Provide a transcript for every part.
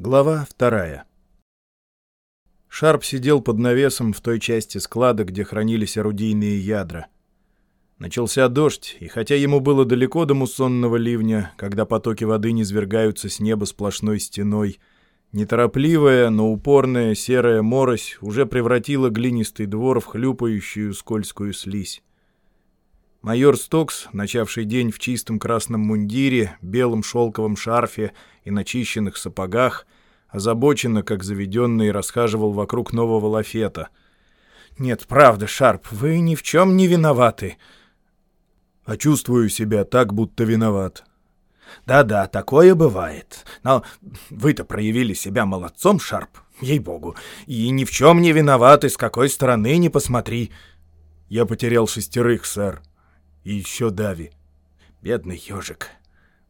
Глава вторая. Шарп сидел под навесом в той части склада, где хранились орудийные ядра. Начался дождь, и хотя ему было далеко до муссонного ливня, когда потоки воды низвергаются с неба сплошной стеной, неторопливая, но упорная серая морось уже превратила глинистый двор в хлюпающую скользкую слизь. Майор Стокс, начавший день в чистом красном мундире, белом шелковом шарфе и начищенных сапогах, озабоченно, как заведенный, расхаживал вокруг нового лафета. «Нет, правда, Шарп, вы ни в чем не виноваты». «А чувствую себя так, будто виноват». «Да-да, такое бывает. Но вы-то проявили себя молодцом, Шарп, ей-богу, и ни в чем не виноваты, с какой стороны не посмотри». «Я потерял шестерых, сэр», и еще Дави. Бедный ежик.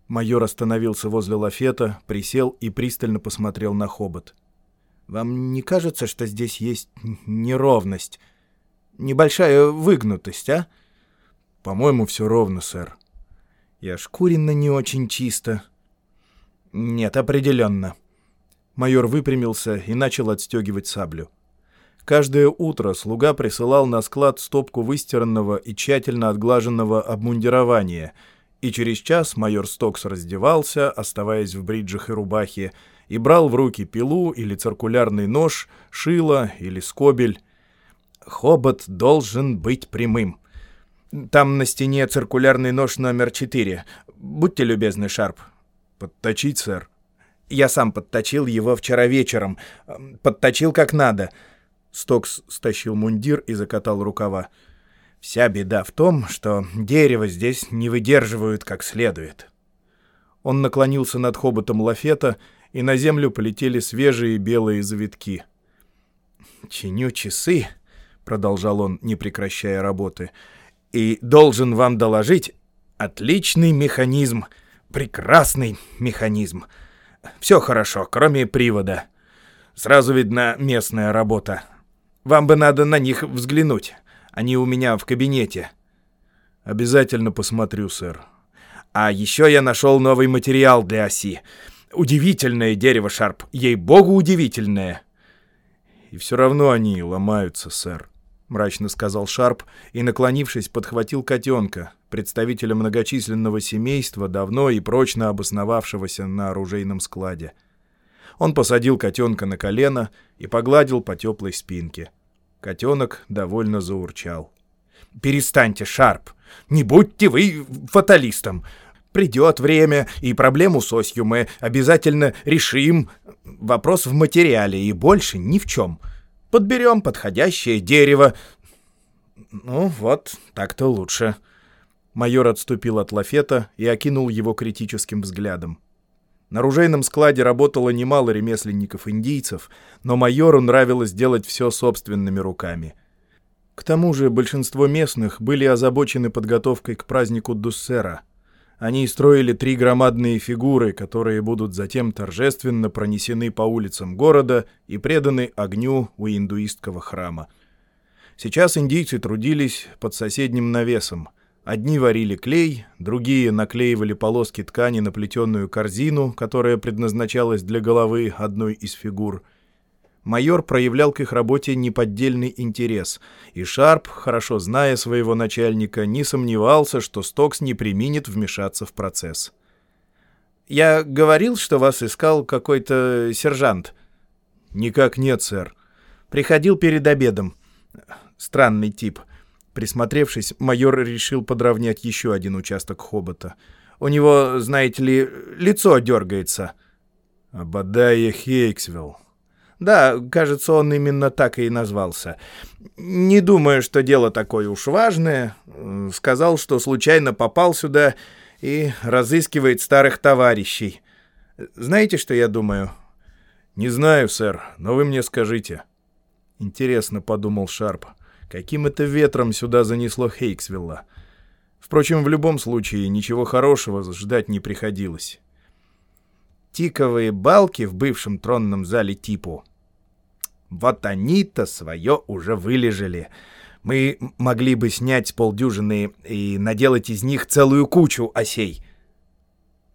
Майор остановился возле лафета, присел и пристально посмотрел на хобот. «Вам не кажется, что здесь есть неровность? Небольшая выгнутость, а?» «По-моему, все ровно, сэр». «Я шкуренно не очень чисто». «Нет, определенно». Майор выпрямился и начал отстегивать саблю. Каждое утро слуга присылал на склад стопку выстиранного и тщательно отглаженного обмундирования, и через час майор Стокс раздевался, оставаясь в бриджах и рубахе, и брал в руки пилу или циркулярный нож, шило или скобель. Хобот должен быть прямым. Там на стене циркулярный нож номер четыре. Будьте любезны, Шарп. Подточить, сэр. Я сам подточил его вчера вечером. Подточил как надо. — Стокс стащил мундир и закатал рукава. «Вся беда в том, что дерево здесь не выдерживают как следует». Он наклонился над хоботом лафета, и на землю полетели свежие белые завитки. «Чиню часы», — продолжал он, не прекращая работы, — «и должен вам доложить, отличный механизм, прекрасный механизм. Все хорошо, кроме привода. Сразу видна местная работа. Вам бы надо на них взглянуть. Они у меня в кабинете». «Обязательно посмотрю, сэр». «А еще я нашел новый материал для оси. Удивительное дерево, Шарп. Ей-богу, удивительное». «И все равно они ломаются, сэр», — мрачно сказал Шарп и, наклонившись, подхватил котенка, представителя многочисленного семейства, давно и прочно обосновавшегося на оружейном складе. Он посадил котенка на колено и погладил по теплой спинке. Котенок довольно заурчал. «Перестаньте, Шарп! Не будьте вы фаталистом! Придет время, и проблему с осью мы обязательно решим. Вопрос в материале и больше ни в чем. Подберем подходящее дерево. Ну вот, так-то лучше». Майор отступил от лафета и окинул его критическим взглядом. На ружейном складе работало немало ремесленников-индийцев, но майору нравилось делать все собственными руками. К тому же большинство местных были озабочены подготовкой к празднику Дуссера. Они строили три громадные фигуры, которые будут затем торжественно пронесены по улицам города и преданы огню у индуистского храма. Сейчас индийцы трудились под соседним навесом — Одни варили клей, другие наклеивали полоски ткани на плетеную корзину, которая предназначалась для головы одной из фигур. Майор проявлял к их работе неподдельный интерес, и Шарп, хорошо зная своего начальника, не сомневался, что Стокс не применит вмешаться в процесс. «Я говорил, что вас искал какой-то сержант?» «Никак нет, сэр». «Приходил перед обедом. Странный тип». Присмотревшись, майор решил подровнять еще один участок хобота. У него, знаете ли, лицо дергается. Абадая Хейксвилл. Да, кажется, он именно так и назвался. Не думаю, что дело такое уж важное. Сказал, что случайно попал сюда и разыскивает старых товарищей. Знаете, что я думаю? Не знаю, сэр, но вы мне скажите. Интересно, подумал Шарп. Каким это ветром сюда занесло Хейксвилла? Впрочем, в любом случае, ничего хорошего ждать не приходилось. Тиковые балки в бывшем тронном зале типу. Вот они-то свое уже вылежали. Мы могли бы снять с полдюжины и наделать из них целую кучу осей.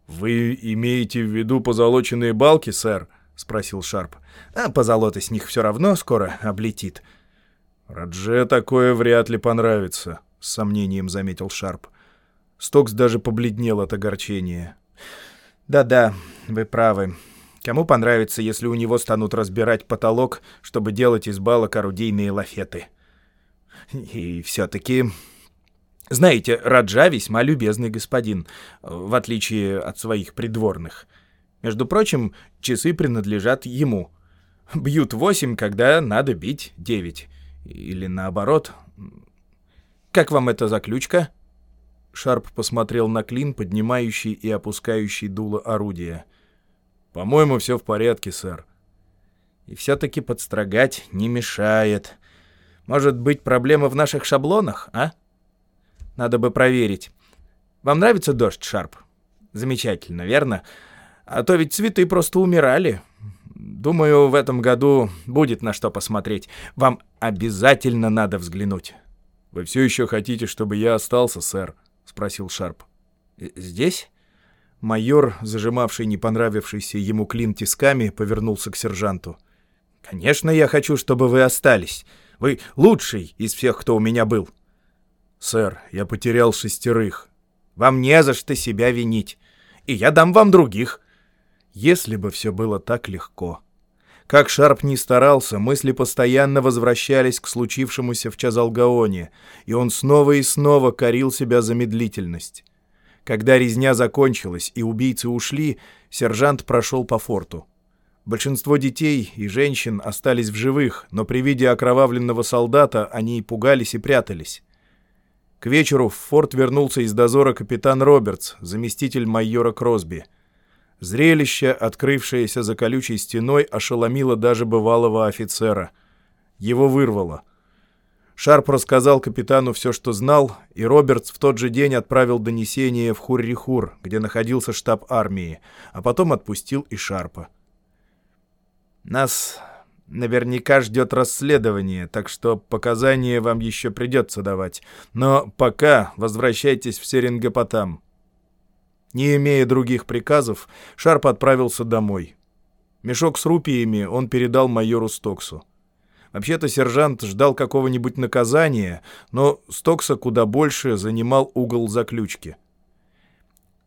«Вы имеете в виду позолоченные балки, сэр?» — спросил Шарп. «А позолота с них все равно скоро облетит». «Радже такое вряд ли понравится», — с сомнением заметил Шарп. Стокс даже побледнел от огорчения. «Да-да, вы правы. Кому понравится, если у него станут разбирать потолок, чтобы делать из балок орудийные лафеты? И все-таки... Знаете, Раджа весьма любезный господин, в отличие от своих придворных. Между прочим, часы принадлежат ему. Бьют восемь, когда надо бить девять. Или наоборот. Как вам эта заключка?» Шарп посмотрел на клин, поднимающий и опускающий дуло орудия. «По-моему, все в порядке, сэр». «И все-таки подстрогать не мешает. Может быть, проблема в наших шаблонах, а? Надо бы проверить. Вам нравится дождь, Шарп? Замечательно, верно? А то ведь цветы просто умирали. Думаю, в этом году будет на что посмотреть. Вам обязательно надо взглянуть». «Вы все еще хотите, чтобы я остался, сэр?» — спросил Шарп. «Здесь?» Майор, зажимавший не понравившийся ему клин тисками, повернулся к сержанту. «Конечно, я хочу, чтобы вы остались. Вы лучший из всех, кто у меня был». «Сэр, я потерял шестерых». «Вам не за что себя винить. И я дам вам других». Если бы все было так легко. Как Шарп ни старался, мысли постоянно возвращались к случившемуся в Чазалгаоне, и он снова и снова корил себя за медлительность. Когда резня закончилась и убийцы ушли, сержант прошел по форту. Большинство детей и женщин остались в живых, но при виде окровавленного солдата они пугались и прятались. К вечеру в форт вернулся из дозора капитан Робертс, заместитель майора Кросби — Зрелище, открывшееся за колючей стеной, ошеломило даже бывалого офицера. Его вырвало. Шарп рассказал капитану все, что знал, и Робертс в тот же день отправил донесение в Хуррихур, где находился штаб армии, а потом отпустил и Шарпа. «Нас наверняка ждет расследование, так что показания вам еще придется давать. Но пока возвращайтесь в Серингопотам. Не имея других приказов, Шарп отправился домой. Мешок с рупиями он передал майору Стоксу. Вообще-то сержант ждал какого-нибудь наказания, но Стокса куда больше занимал угол заключки.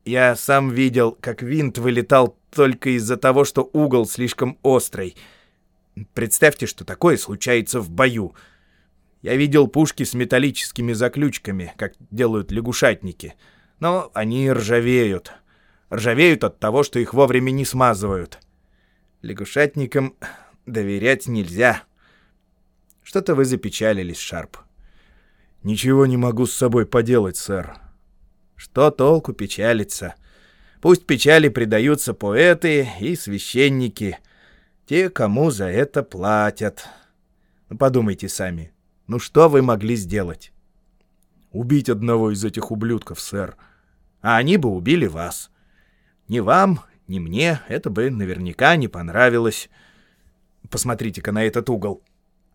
«Я сам видел, как винт вылетал только из-за того, что угол слишком острый. Представьте, что такое случается в бою. Я видел пушки с металлическими заключками, как делают лягушатники» но они ржавеют. Ржавеют от того, что их вовремя не смазывают. Лягушатникам доверять нельзя. Что-то вы запечалились, Шарп. Ничего не могу с собой поделать, сэр. Что толку печалиться? Пусть печали предаются поэты и священники, те, кому за это платят. Ну, подумайте сами, ну что вы могли сделать? Убить одного из этих ублюдков, сэр. А они бы убили вас. Ни вам, ни мне это бы наверняка не понравилось. Посмотрите-ка на этот угол.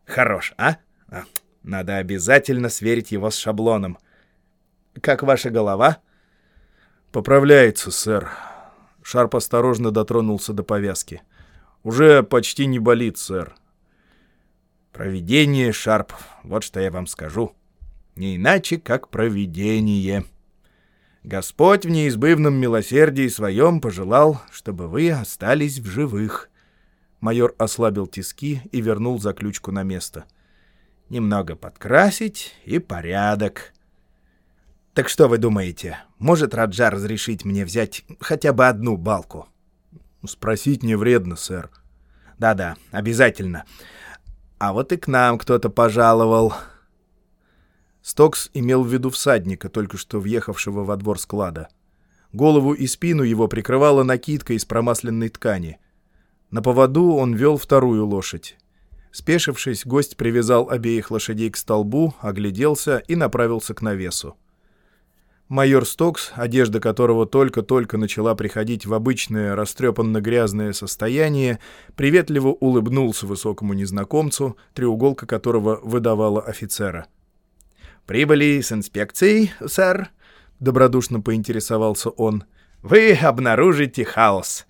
Хорош, а? а? Надо обязательно сверить его с шаблоном. Как ваша голова? Поправляется, сэр. Шарп осторожно дотронулся до повязки. Уже почти не болит, сэр. Провидение, Шарп, вот что я вам скажу не иначе, как провидение. Господь в неизбывном милосердии своем пожелал, чтобы вы остались в живых. Майор ослабил тиски и вернул заключку на место. Немного подкрасить и порядок. Так что вы думаете, может Раджа разрешить мне взять хотя бы одну балку? Спросить не вредно, сэр. Да-да, обязательно. А вот и к нам кто-то пожаловал. Стокс имел в виду всадника, только что въехавшего во двор склада. Голову и спину его прикрывала накидка из промасленной ткани. На поводу он вел вторую лошадь. Спешившись, гость привязал обеих лошадей к столбу, огляделся и направился к навесу. Майор Стокс, одежда которого только-только начала приходить в обычное растрепанно-грязное состояние, приветливо улыбнулся высокому незнакомцу, треуголка которого выдавала офицера. «Прибыли с инспекцией, сэр?» — добродушно поинтересовался он. «Вы обнаружите хаос.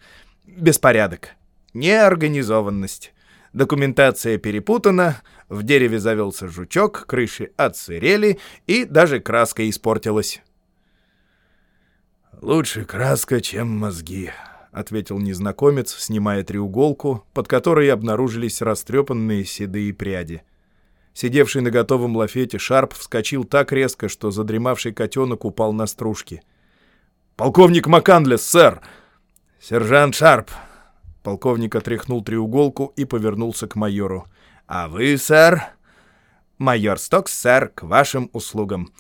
Беспорядок. Неорганизованность. Документация перепутана, в дереве завелся жучок, крыши отсырели и даже краска испортилась. «Лучше краска, чем мозги», — ответил незнакомец, снимая треуголку, под которой обнаружились растрепанные седые пряди. Сидевший на готовом лафете Шарп вскочил так резко, что задремавший котенок упал на стружки. «Полковник Макандлес, сэр!» «Сержант Шарп!» Полковник отряхнул треуголку и повернулся к майору. «А вы, сэр?» «Майор Стокс, сэр, к вашим услугам.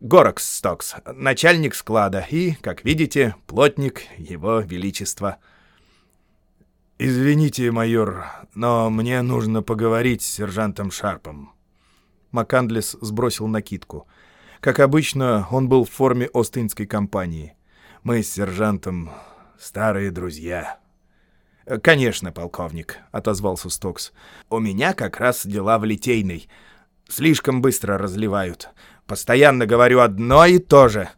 Горокс Стокс, начальник склада и, как видите, плотник его величества». «Извините, майор, но мне нужно поговорить с сержантом Шарпом». Макандлес сбросил накидку. Как обычно, он был в форме Остинской компании. Мы с сержантом старые друзья. «Конечно, полковник», — отозвался Стокс. «У меня как раз дела в Литейной. Слишком быстро разливают. Постоянно говорю одно и то же.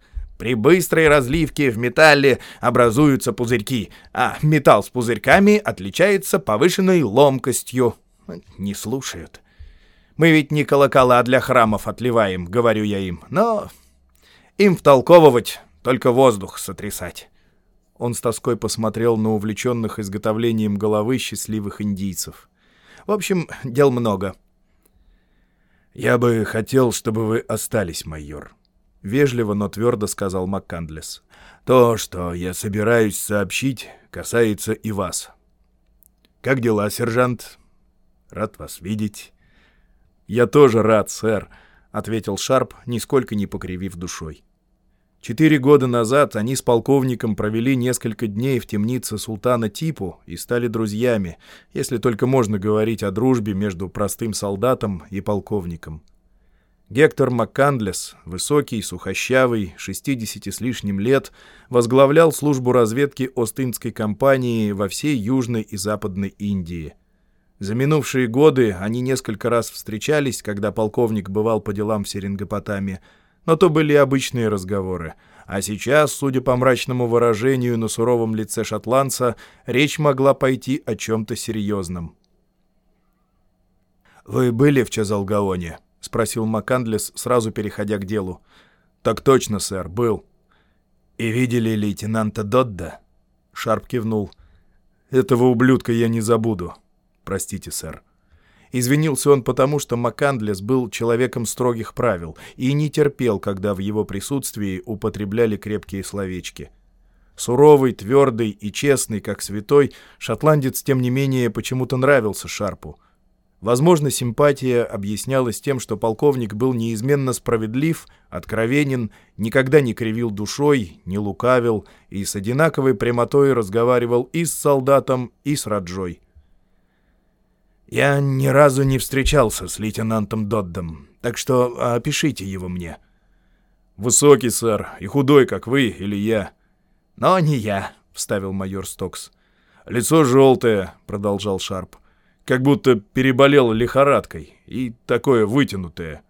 При быстрой разливке в металле образуются пузырьки, а металл с пузырьками отличается повышенной ломкостью. Не слушают. Мы ведь не колокола для храмов отливаем, говорю я им, но им втолковывать, только воздух сотрясать. Он с тоской посмотрел на увлеченных изготовлением головы счастливых индийцев. В общем, дел много. «Я бы хотел, чтобы вы остались, майор», — вежливо, но твердо сказал МакКандлес. «То, что я собираюсь сообщить, касается и вас. Как дела, сержант? Рад вас видеть». «Я тоже рад, сэр», — ответил Шарп, нисколько не покривив душой. Четыре года назад они с полковником провели несколько дней в темнице султана Типу и стали друзьями, если только можно говорить о дружбе между простым солдатом и полковником. Гектор МакКандлес, высокий, сухощавый, 60 с лишним лет, возглавлял службу разведки Ост-Индской компании во всей Южной и Западной Индии. За минувшие годы они несколько раз встречались, когда полковник бывал по делам в Серингопотаме, но то были обычные разговоры. А сейчас, судя по мрачному выражению на суровом лице шотландца, речь могла пойти о чем-то серьезном. «Вы были в Чазалгаоне?» — спросил Макандлес, сразу переходя к делу. «Так точно, сэр, был». «И видели лейтенанта Додда?» Шарп кивнул. «Этого ублюдка я не забуду. Простите, сэр». Извинился он потому, что Макандлес был человеком строгих правил и не терпел, когда в его присутствии употребляли крепкие словечки. Суровый, твердый и честный, как святой, шотландец, тем не менее, почему-то нравился Шарпу. Возможно, симпатия объяснялась тем, что полковник был неизменно справедлив, откровенен, никогда не кривил душой, не лукавил и с одинаковой прямотой разговаривал и с солдатом, и с Раджой. Я ни разу не встречался с лейтенантом Доддом, так что опишите его мне. Высокий, сэр, и худой, как вы или я. Но не я, вставил майор Стокс. Лицо желтое, продолжал Шарп, как будто переболел лихорадкой, и такое вытянутое,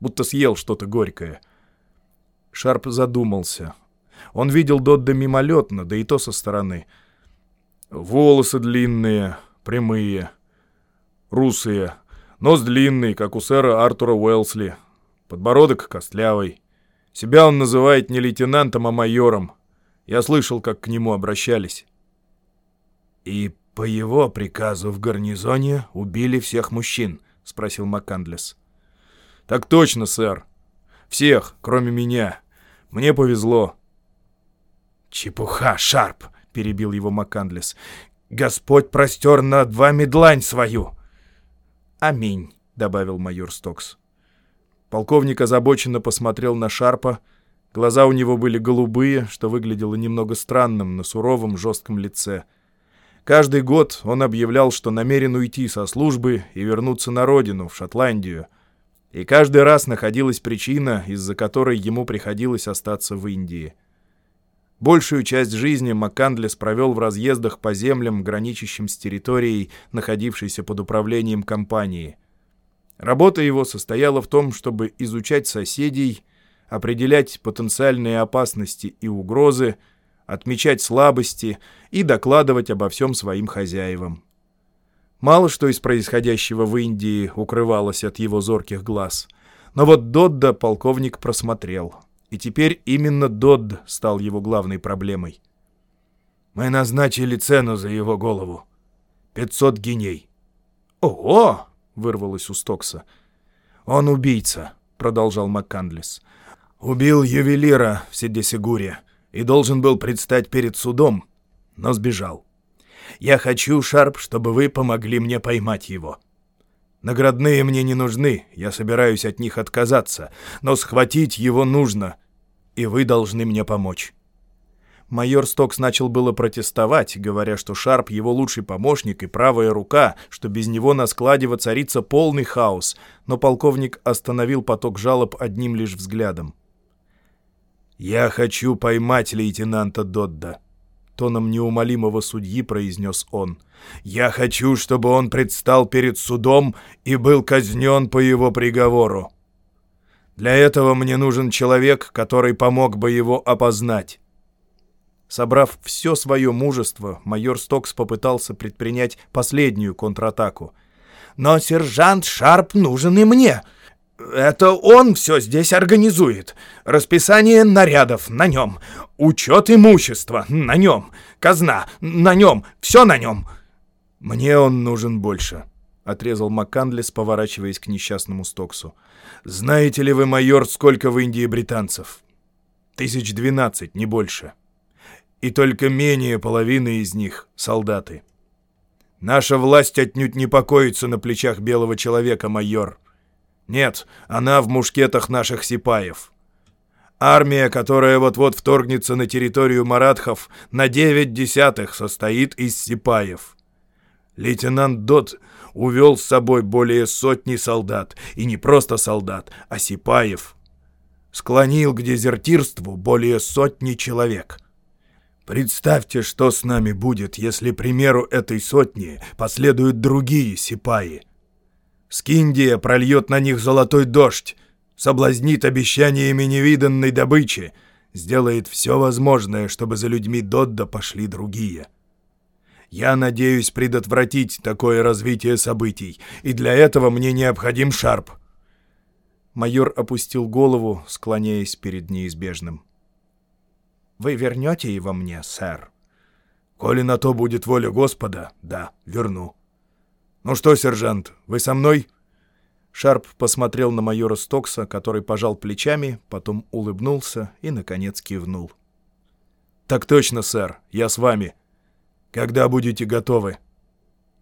будто съел что-то горькое. Шарп задумался. Он видел Додда мимолетно, да и то со стороны. Волосы длинные, прямые, русые, нос длинный, как у сэра Артура Уэлсли, подбородок костлявый. Себя он называет не лейтенантом, а майором. Я слышал, как к нему обращались. «И по его приказу в гарнизоне убили всех мужчин?» — спросил МакКандлес. «Так точно, сэр. Всех, кроме меня. Мне повезло». «Чепуха, Шарп!» — перебил его МакКандлес. «Господь простер над вами длань свою. «Аминь», — добавил майор Стокс. Полковник озабоченно посмотрел на Шарпа. Глаза у него были голубые, что выглядело немного странным на суровом жестком лице. Каждый год он объявлял, что намерен уйти со службы и вернуться на родину, в Шотландию. И каждый раз находилась причина, из-за которой ему приходилось остаться в Индии. Большую часть жизни Маккандлес провел в разъездах по землям, граничащим с территорией, находившейся под управлением компании. Работа его состояла в том, чтобы изучать соседей, определять потенциальные опасности и угрозы, отмечать слабости и докладывать обо всем своим хозяевам. Мало что из происходящего в Индии укрывалось от его зорких глаз. Но вот Додда полковник просмотрел. И теперь именно Додд стал его главной проблемой. «Мы назначили цену за его голову. Пятьсот геней». «Ого!» — вырвалось у Стокса. «Он убийца», — продолжал МакКандлес. «Убил ювелира в Сидесигуре и должен был предстать перед судом, но сбежал. Я хочу, Шарп, чтобы вы помогли мне поймать его. Наградные мне не нужны, я собираюсь от них отказаться, но схватить его нужно, и вы должны мне помочь». Майор Стокс начал было протестовать, говоря, что Шарп — его лучший помощник и правая рука, что без него на складе воцарится полный хаос, но полковник остановил поток жалоб одним лишь взглядом. «Я хочу поймать лейтенанта Додда», — тоном неумолимого судьи произнес он. «Я хочу, чтобы он предстал перед судом и был казнен по его приговору. Для этого мне нужен человек, который помог бы его опознать». Собрав все свое мужество, майор Стокс попытался предпринять последнюю контратаку. «Но сержант Шарп нужен и мне!» Это он все здесь организует. Расписание нарядов на нем. Учет имущества на нем. Казна на нем. Все на нем. Мне он нужен больше, — отрезал МакКандлес, поворачиваясь к несчастному Стоксу. Знаете ли вы, майор, сколько в Индии британцев? Тысяч двенадцать, не больше. И только менее половины из них — солдаты. Наша власть отнюдь не покоится на плечах белого человека, майор. — нет, она в мушкетах наших сипаев. Армия, которая вот-вот вторгнется на территорию маратхов, на девять десятых состоит из сипаев. Лейтенант Дот увел с собой более сотни солдат, и не просто солдат, а сипаев. Склонил к дезертирству более сотни человек. Представьте, что с нами будет, если примеру этой сотни последуют другие сипаи. Скиндия прольет на них золотой дождь, соблазнит обещаниями невиданной добычи, сделает все возможное, чтобы за людьми Додда пошли другие. Я надеюсь предотвратить такое развитие событий, и для этого мне необходим Шарп. Майор опустил голову, склоняясь перед неизбежным. «Вы вернете его мне, сэр?» «Коли на то будет воля Господа, да, верну». «Ну что, сержант, вы со мной?» Шарп посмотрел на майора Стокса, который пожал плечами, потом улыбнулся и, наконец, кивнул. «Так точно, сэр, я с вами. Когда будете готовы?»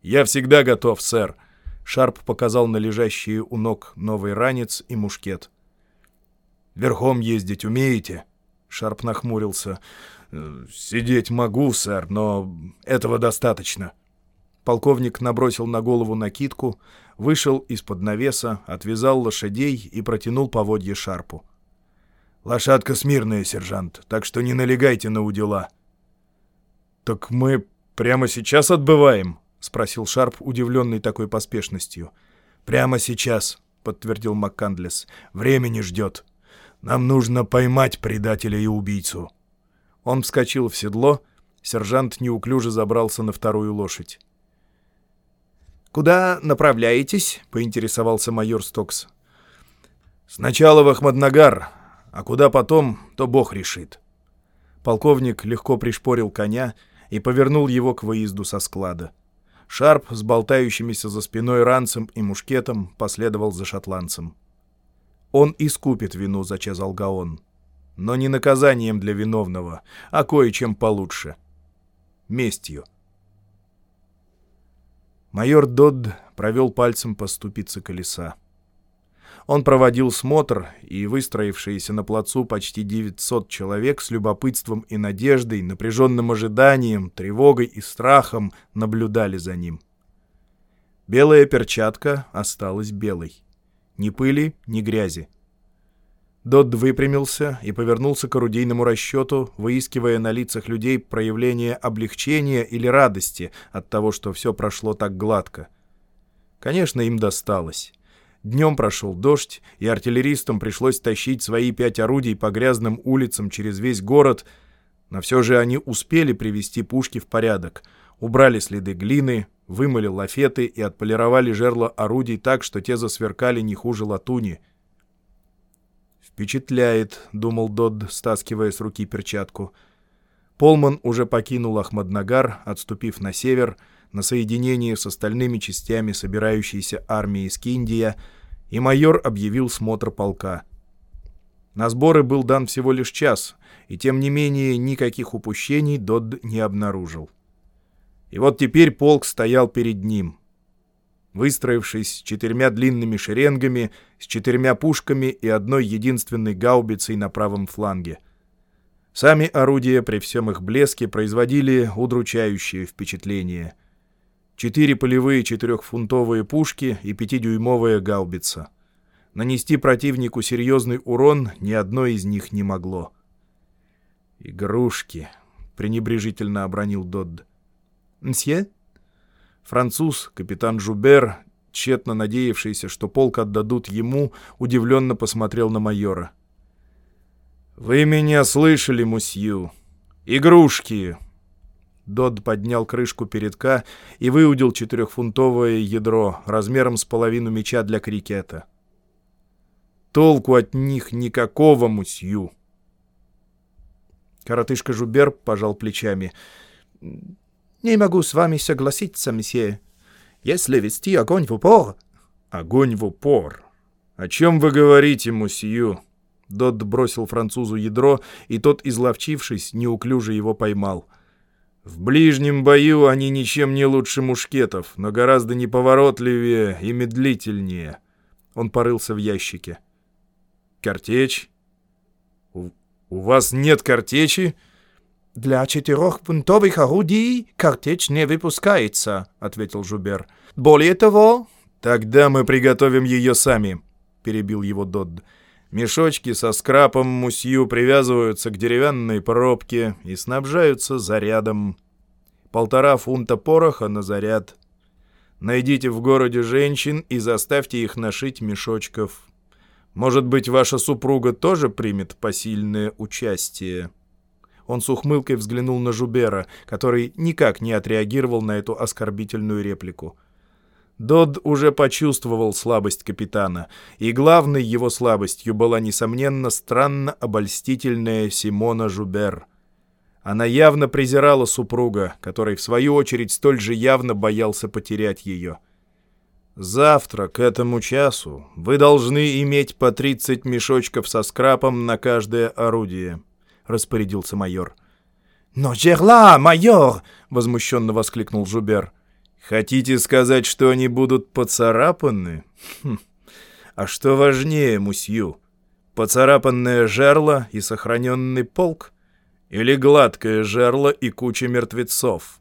«Я всегда готов, сэр», — Шарп показал на лежащие у ног новый ранец и мушкет. «Верхом ездить умеете?» Шарп нахмурился. «Сидеть могу, сэр, но этого достаточно». Полковник набросил на голову накидку, вышел из-под навеса, отвязал лошадей и протянул поводье шарпу. «Лошадка смирная, сержант, так что не налегайте на удила». «Так мы прямо сейчас отбываем?» — спросил Шарп, удивленный такой поспешностью. «Прямо сейчас», — подтвердил МакКандлес. «Время не ждет. Нам нужно поймать предателя и убийцу». Он вскочил в седло, сержант неуклюже забрался на вторую лошадь. «Куда направляетесь?» — поинтересовался майор Стокс. «Сначала в Ахмаднагар, а куда потом, то Бог решит». Полковник легко пришпорил коня и повернул его к выезду со склада. Шарп с болтающимися за спиной ранцем и мушкетом последовал за шотландцем. Он искупит вину за Чезалгаон, но не наказанием для виновного, а кое-чем получше — местью. Майор Додд провел пальцем по ступице колеса. Он проводил смотр, и выстроившиеся на плацу почти 900 человек с любопытством и надеждой, напряженным ожиданием, тревогой и страхом наблюдали за ним. Белая перчатка осталась белой. Ни пыли, ни грязи. Додд выпрямился и повернулся к орудийному расчету, выискивая на лицах людей проявление облегчения или радости от того, что все прошло так гладко. Конечно, им досталось. Днем прошел дождь, и артиллеристам пришлось тащить свои пять орудий по грязным улицам через весь город, Но все же они успели привести пушки в порядок, убрали следы глины, вымыли лафеты и отполировали жерла орудий так, что те засверкали не хуже латуни. «Впечатляет», — думал Додд, стаскивая с руки перчатку. Полман уже покинул Ахмаднагар, отступив на север, на соединение с остальными частями собирающейся армии из Киндия, и майор объявил смотр полка. На сборы был дан всего лишь час, и тем не менее никаких упущений Додд не обнаружил. И вот теперь полк стоял перед ним. Выстроившись четырьмя длинными шеренгами, с четырьмя пушками и одной единственной гаубицей на правом фланге. Сами орудия при всем их блеске производили удручающее впечатление. Четыре полевые четырехфунтовые пушки и пятидюймовая гаубица. Нанести противнику серьезный урон ни одно из них не могло. «Игрушки», — пренебрежительно обронил Додд. «Мсье?» Француз, капитан Жубер, тщетно надеявшийся, что полк отдадут ему, удивленно посмотрел на майора. «Вы меня слышали, мусью? Игрушки!» Дод поднял крышку передка и выудил четырехфунтовое ядро размером с половину мяча для крикета. «Толку от них никакого, мусью!» Коротышка Жубер пожал плечами. «Не могу с вами согласиться, месье. Если вести огонь в упор...» «Огонь в упор? О чем вы говорите, мусью?» Додд бросил французу ядро, и тот, изловчившись, неуклюже его поймал. «В ближнем бою они ничем не лучше мушкетов, но гораздо неповоротливее и медлительнее». Он порылся в ящике. «Картечь? У, у вас нет картечи?» «Для четырехфунтовых орудий картечь не выпускается», — ответил Жубер. «Более того...» «Тогда мы приготовим ее сами», — перебил его Додд. «Мешочки со скрапом мусью привязываются к деревянной пробке и снабжаются зарядом. Полтора фунта пороха на заряд. Найдите в городе женщин и заставьте их нашить мешочков. Может быть, ваша супруга тоже примет посильное участие?» Он с ухмылкой взглянул на Жубера, который никак не отреагировал на эту оскорбительную реплику. Дод уже почувствовал слабость капитана, и главной его слабостью была, несомненно, странно обольстительная Симона Жубер. Она явно презирала супруга, который, в свою очередь, столь же явно боялся потерять ее. «Завтра, к этому часу, вы должны иметь по 30 мешочков со скрапом на каждое орудие», — распорядился майор. «Но жерла, майор!» — возмущенно воскликнул Жубер. «Хотите сказать, что они будут поцарапаны? Хм. А что важнее, мусью? Поцарапанное жерло и сохраненный полк? Или гладкое жерло и куча мертвецов?»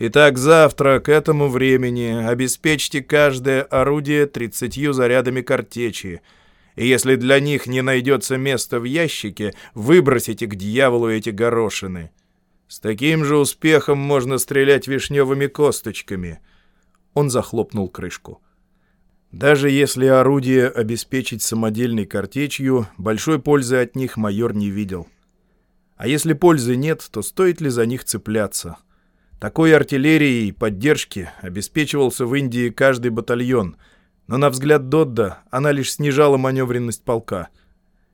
Итак, завтра к этому времени обеспечьте каждое орудие тридцатью зарядами картечи, и если для них не найдется места в ящике, выбросите к дьяволу эти горошины. С таким же успехом можно стрелять вишневыми косточками. Он захлопнул крышку. Даже если орудие обеспечить самодельной картечью, большой пользы от них майор не видел. А если пользы нет, то стоит ли за них цепляться? Такой артиллерией поддержки обеспечивался в Индии каждый батальон — но на взгляд Додда она лишь снижала маневренность полка.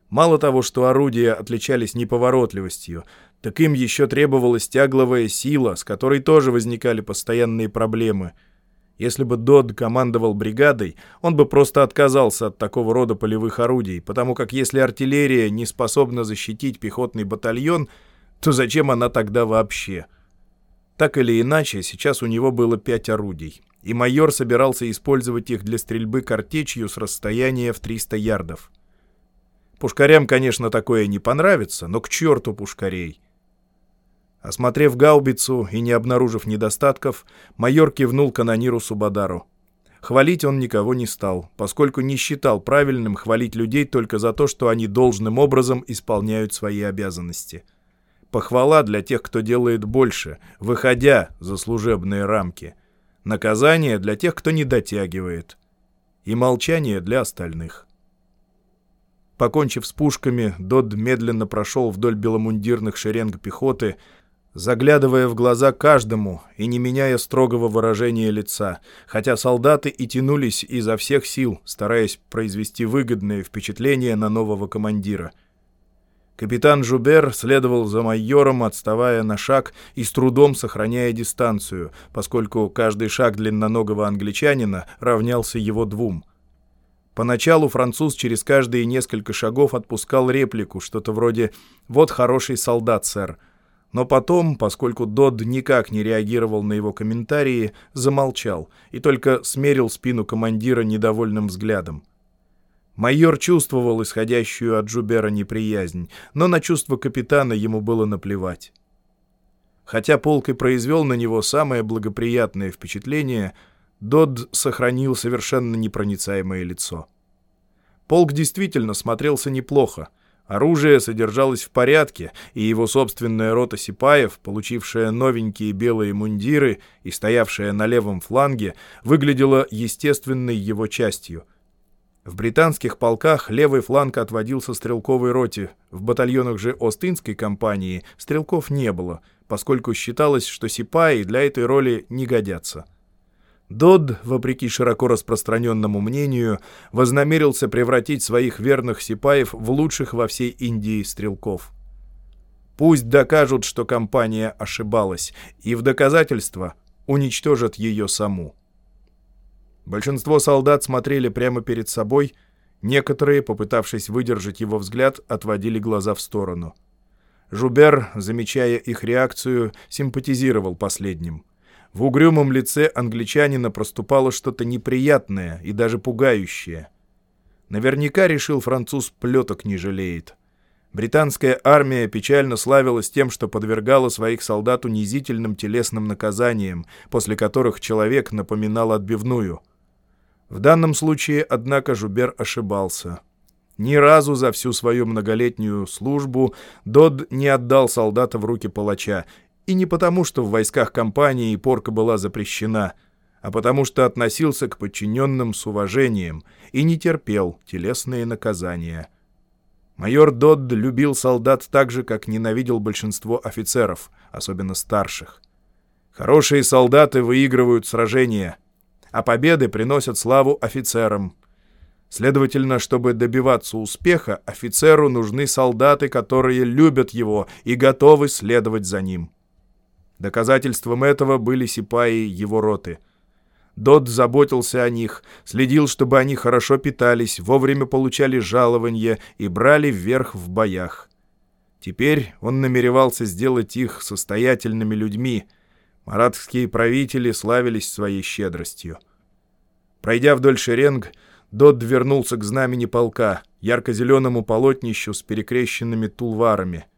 Мало того, что орудия отличались неповоротливостью, так им еще требовалась тягловая сила, с которой тоже возникали постоянные проблемы. Если бы Додд командовал бригадой, он бы просто отказался от такого рода полевых орудий, потому как если артиллерия не способна защитить пехотный батальон, то зачем она тогда вообще? Так или иначе, сейчас у него было пять орудий и майор собирался использовать их для стрельбы картечью с расстояния в 300 ярдов. Пушкарям, конечно, такое не понравится, но к черту пушкарей. Осмотрев гаубицу и не обнаружив недостатков, майор кивнул канониру Субадару. Хвалить он никого не стал, поскольку не считал правильным хвалить людей только за то, что они должным образом исполняют свои обязанности. Похвала для тех, кто делает больше, выходя за служебные рамки – наказание для тех, кто не дотягивает, и молчание для остальных. Покончив с пушками, Дод медленно прошел вдоль беломундирных шеренг пехоты, заглядывая в глаза каждому и не меняя строгого выражения лица, хотя солдаты и тянулись изо всех сил, стараясь произвести выгодное впечатление на нового командира. Капитан Жубер следовал за майором, отставая на шаг и с трудом сохраняя дистанцию, поскольку каждый шаг длинноногого англичанина равнялся его двум — Поначалу француз через каждые несколько шагов отпускал реплику, что-то вроде «Вот хороший солдат, сэр». Но потом, поскольку Додд никак не реагировал на его комментарии, замолчал и только смерил спину командира недовольным взглядом. Майор чувствовал исходящую от Джубера неприязнь, но на чувство капитана ему было наплевать. Хотя полк и произвел на него самое благоприятное впечатление — Додд сохранил совершенно непроницаемое лицо. Полк действительно смотрелся неплохо. Оружие содержалось в порядке, и его собственная рота сипаев, получившая новенькие белые мундиры и стоявшая на левом фланге, выглядела естественной его частью. В британских полках левый фланг отводился стрелковой роте, в батальонах же Остинской компании стрелков не было, поскольку считалось, что сипаи для этой роли не годятся. Дод, вопреки широко распространенному мнению, вознамерился превратить своих верных сипаев в лучших во всей Индии стрелков. Пусть докажут, что компания ошибалась, и в доказательство уничтожат ее саму. Большинство солдат смотрели прямо перед собой, некоторые, попытавшись выдержать его взгляд, отводили глаза в сторону. Жубер, замечая их реакцию, симпатизировал последним — в угрюмом лице англичанина проступало что-то неприятное и даже пугающее. Наверняка, решил француз, плеток не жалеет. Британская армия печально славилась тем, что подвергала своих солдат унизительным телесным наказаниям, после которых человек напоминал отбивную. В данном случае, однако, Жубер ошибался. Ни разу за всю свою многолетнюю службу Дод не отдал солдата в руки палача и не потому, что в войсках компании порка была запрещена, а потому что относился к подчиненным с уважением и не терпел телесные наказания. Майор Додд любил солдат так же, как ненавидел большинство офицеров, особенно старших. Хорошие солдаты выигрывают сражения, а победы приносят славу офицерам. Следовательно, чтобы добиваться успеха, офицеру нужны солдаты, которые любят его и готовы следовать за ним. Доказательством этого были сипаи его роты. Дод заботился о них, следил, чтобы они хорошо питались, вовремя получали жалования и брали вверх в боях. Теперь он намеревался сделать их состоятельными людьми. Маратские правители славились своей щедростью. Пройдя вдоль шеренг, Дод вернулся к знамени полка, ярко-зеленому полотнищу с перекрещенными тулварами —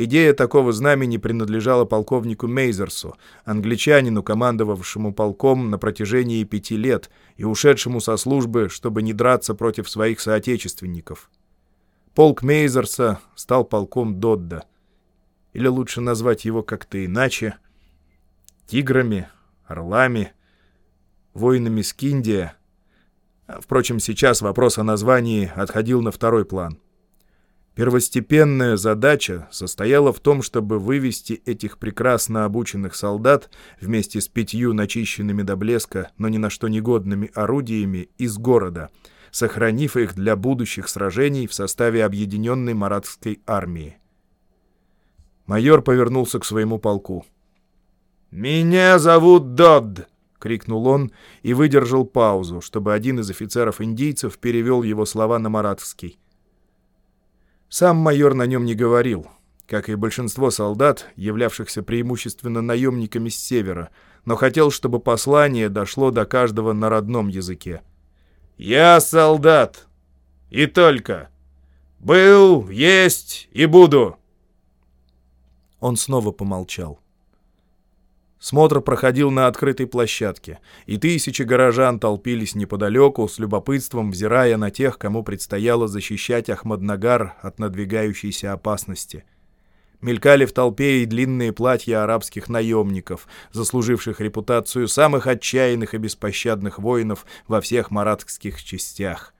Идея такого знамени принадлежала полковнику Мейзерсу, англичанину, командовавшему полком на протяжении пяти лет и ушедшему со службы, чтобы не драться против своих соотечественников. Полк Мейзерса стал полком Додда. Или лучше назвать его как-то иначе. Тиграми, орлами, воинами Скиндия. Впрочем, сейчас вопрос о названии отходил на второй план. Первостепенная задача состояла в том, чтобы вывести этих прекрасно обученных солдат вместе с пятью начищенными до блеска, но ни на что негодными орудиями из города, сохранив их для будущих сражений в составе объединенной маратской армии. Майор повернулся к своему полку. «Меня зовут Додд!» — крикнул он и выдержал паузу, чтобы один из офицеров-индийцев перевел его слова на маратский. Сам майор на нем не говорил, как и большинство солдат, являвшихся преимущественно наемниками с севера, но хотел, чтобы послание дошло до каждого на родном языке. «Я солдат! И только! Был, есть и буду!» Он снова помолчал. Смотр проходил на открытой площадке, и тысячи горожан толпились неподалеку, с любопытством взирая на тех, кому предстояло защищать Ахмаднагар от надвигающейся опасности. Мелькали в толпе и длинные платья арабских наемников, заслуживших репутацию самых отчаянных и беспощадных воинов во всех маратских частях.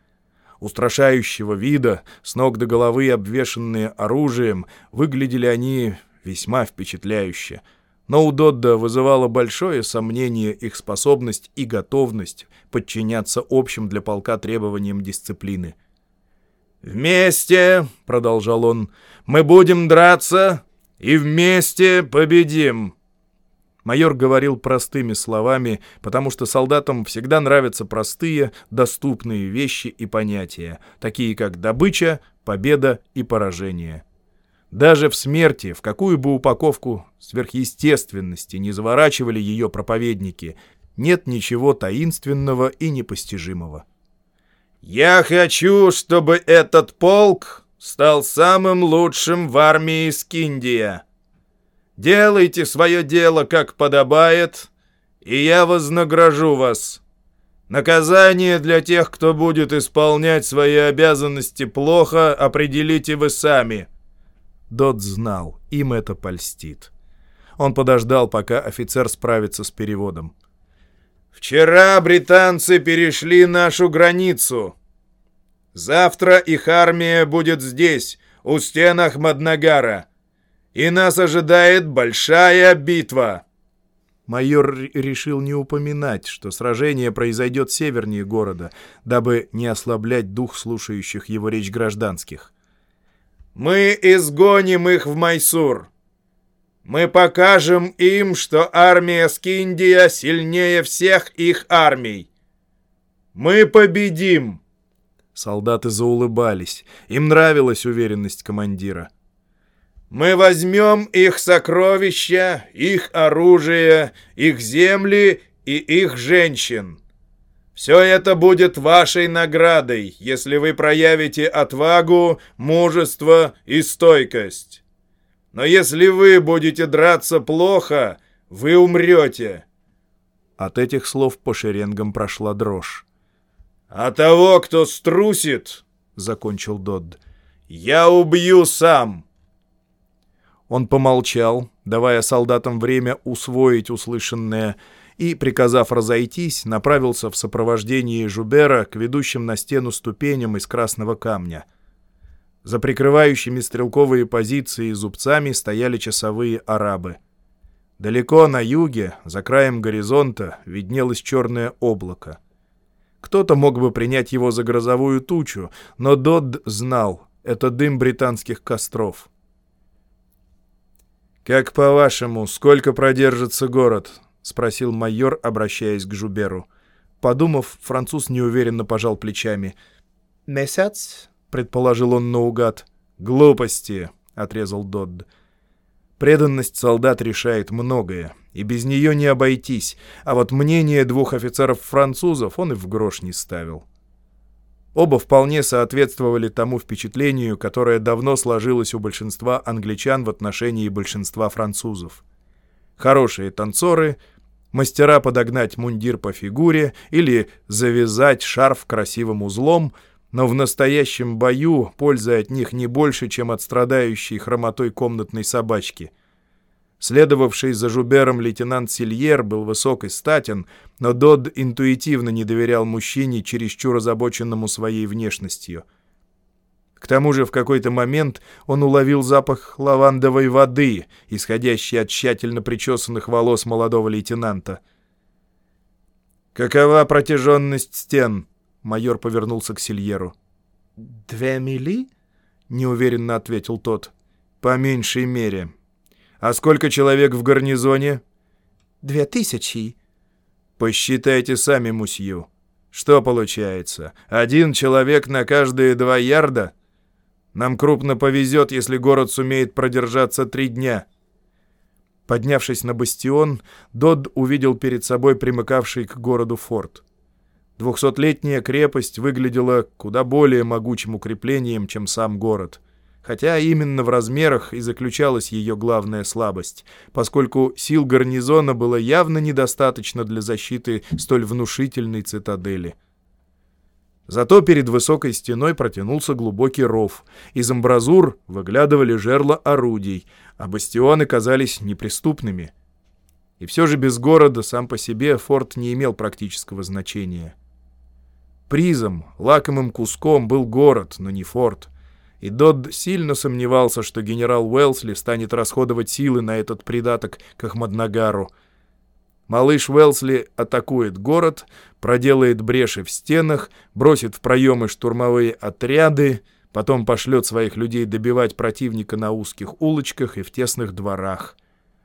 Устрашающего вида, с ног до головы обвешанные оружием, выглядели они весьма впечатляюще. Но у Додда вызывало большое сомнение их способность и готовность подчиняться общим для полка требованиям дисциплины. «Вместе», — продолжал он, — «мы будем драться и вместе победим». Майор говорил простыми словами, потому что солдатам всегда нравятся простые, доступные вещи и понятия, такие как добыча, победа и поражение. Даже в смерти, в какую бы упаковку сверхъестественности не заворачивали ее проповедники, нет ничего таинственного и непостижимого. «Я хочу, чтобы этот полк стал самым лучшим в армии Скиндия», Делайте свое дело, как подобает, и я вознагражу вас. Наказание для тех, кто будет исполнять свои обязанности плохо, определите вы сами». Дот знал, им это польстит. Он подождал, пока офицер справится с переводом. «Вчера британцы перешли нашу границу. Завтра их армия будет здесь, у стен Ахмаднагара и нас ожидает большая битва!» Майор решил не упоминать, что сражение произойдет севернее города, дабы не ослаблять дух слушающих его речь гражданских. «Мы изгоним их в Майсур. Мы покажем им, что армия Скиндия сильнее всех их армий. Мы победим!» Солдаты заулыбались. Им нравилась уверенность командира. Мы возьмем их сокровища, их оружие, их земли и их женщин. Все это будет вашей наградой, если вы проявите отвагу, мужество и стойкость. Но если вы будете драться плохо, вы умрете». От этих слов по шеренгам прошла дрожь. «А того, кто струсит, — закончил Додд, — я убью сам». Он помолчал, давая солдатам время усвоить услышанное, и, приказав разойтись, направился в сопровождении Жубера к ведущим на стену ступеням из красного камня. За прикрывающими стрелковые позиции зубцами стояли часовые арабы. Далеко на юге, за краем горизонта, виднелось черное облако. Кто-то мог бы принять его за грозовую тучу, но Додд знал — это дым британских костров. «Как по-вашему, сколько продержится город?» — спросил майор, обращаясь к Жуберу. Подумав, француз неуверенно пожал плечами. «Месяц?» — предположил он наугад. «Глупости!» — отрезал Додд. Преданность солдат решает многое, и без нее не обойтись, а вот мнение двух офицеров-французов он и в грош не ставил. Оба вполне соответствовали тому впечатлению, которое давно сложилось у большинства англичан в отношении большинства французов. Хорошие танцоры, мастера подогнать мундир по фигуре или завязать шарф красивым узлом, но в настоящем бою пользы от них не больше, чем от страдающей хромотой комнатной собачки — Следовавший за Жубером лейтенант Сильер был высок и статен, но Дод интуитивно не доверял мужчине, чересчур озабоченному своей внешностью. К тому же в какой-то момент он уловил запах лавандовой воды, исходящий от тщательно причесанных волос молодого лейтенанта. «Какова протяженность стен?» — майор повернулся к Сильеру. «Две мили?» — неуверенно ответил тот. «По меньшей мере», «А сколько человек в гарнизоне?» «Две тысячи». «Посчитайте сами, мусью. Что получается? Один человек на каждые два ярда? Нам крупно повезет, если город сумеет продержаться три дня». Поднявшись на бастион, Дод увидел перед собой примыкавший к городу форт. Двухсотлетняя крепость выглядела куда более могучим укреплением, чем сам город — хотя именно в размерах и заключалась ее главная слабость, поскольку сил гарнизона было явно недостаточно для защиты столь внушительной цитадели. Зато перед высокой стеной протянулся глубокий ров. Из амбразур выглядывали жерла орудий, а бастионы казались неприступными. И все же без города сам по себе форт не имел практического значения. Призом, лакомым куском был город, но не форт. И Додд сильно сомневался, что генерал Уэлсли станет расходовать силы на этот придаток к Ахмаднагару. Малыш Уэлсли атакует город, проделает бреши в стенах, бросит в проемы штурмовые отряды, потом пошлет своих людей добивать противника на узких улочках и в тесных дворах.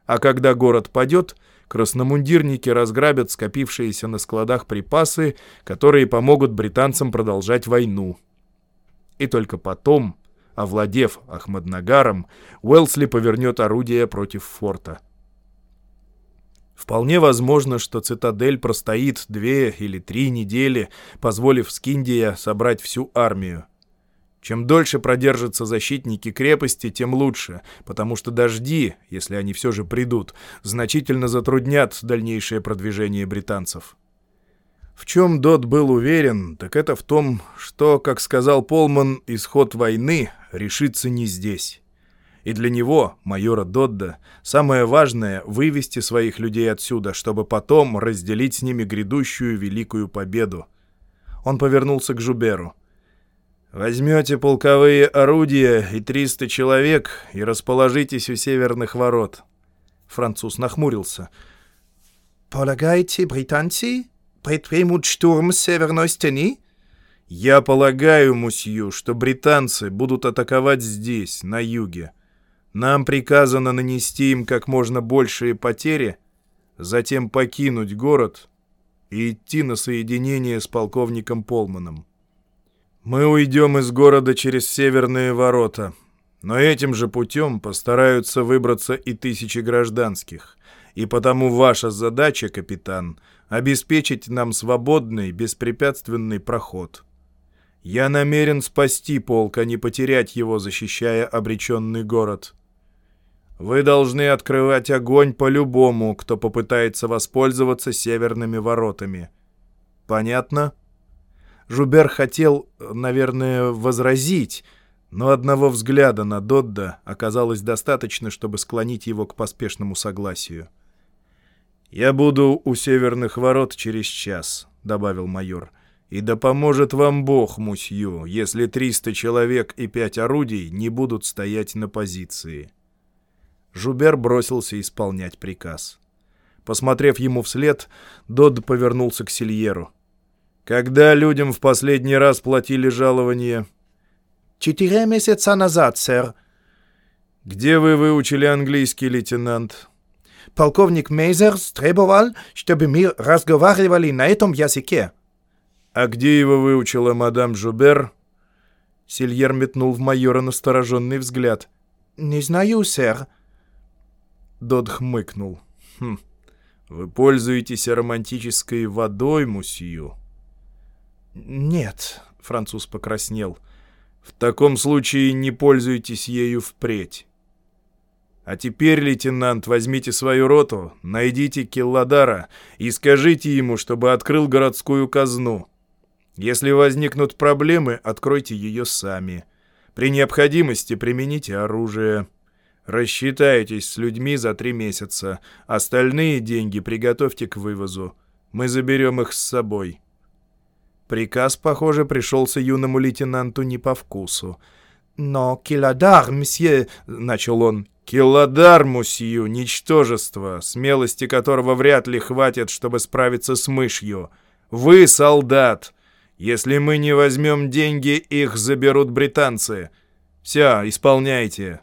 А когда город падет — красномундирники разграбят скопившиеся на складах припасы, которые помогут британцам продолжать войну. И только потом, овладев Ахмаднагаром, Уэлсли повернет орудие против форта. Вполне возможно, что цитадель простоит две или три недели, позволив Скиндия собрать всю армию. Чем дольше продержатся защитники крепости, тем лучше, потому что дожди, если они все же придут, значительно затруднят дальнейшее продвижение британцев. В чем Дот был уверен, так это в том, что, как сказал Полман, исход войны решится не здесь. И для него, майора Додда, самое важное — вывести своих людей отсюда, чтобы потом разделить с ними грядущую великую победу. Он повернулся к Жуберу — Возьмете полковые орудия и 300 человек и расположитесь у северных ворот. Француз нахмурился. «Полагаете, британцы предпримут штурм северной стены?» «Я полагаю, мусью, что британцы будут атаковать здесь, на юге. Нам приказано нанести им как можно большие потери, затем покинуть город и идти на соединение с полковником Полманом. Мы уйдем из города через северные ворота, но этим же путем постараются выбраться и тысячи гражданских. И потому ваша задача, капитан, обеспечить нам свободный, беспрепятственный проход. Я намерен спасти полк, а не потерять его, защищая обреченный город. Вы должны открывать огонь по любому, кто попытается воспользоваться северными воротами. Понятно?» Жубер хотел, наверное, возразить, но одного взгляда на Додда оказалось достаточно, чтобы склонить его к поспешному согласию. «Я буду у северных ворот через час», — добавил майор. «И да поможет вам Бог, мусью, если триста человек и пять орудий не будут стоять на позиции». Жубер бросился исполнять приказ. Посмотрев ему вслед, Додд повернулся к Сильеру. Когда людям в последний раз платили жалование? Четыре месяца назад, сэр. Где вы выучили английский, лейтенант? Полковник Мейзерс требовал, чтобы мы разговаривали на этом языке. А где его выучила мадам Жубер? Сильер метнул в майора настороженный взгляд. «Не знаю, сэр». Дод хмыкнул. «Хм, вы пользуетесь романтической водой, мусью?» «Нет», — француз покраснел. «В таком случае не пользуйтесь ею впредь. А теперь, лейтенант, возьмите свою роту, найдите Келладара и скажите ему, чтобы открыл городскую казну. Если возникнут проблемы, откройте ее сами. При необходимости примените оружие». Рассчитайтесь с людьми за три месяца. Остальные деньги приготовьте к вывозу. Мы заберем их с собой. Приказ, похоже, пришелся юному лейтенанту не по вкусу. «Но киладар, месье...» — начал он. «Киладар, мусью, ничтожество, смелости которого вряд ли хватит, чтобы справиться с мышью. Вы солдат. Если мы не возьмем деньги, их заберут британцы. Все, исполняйте».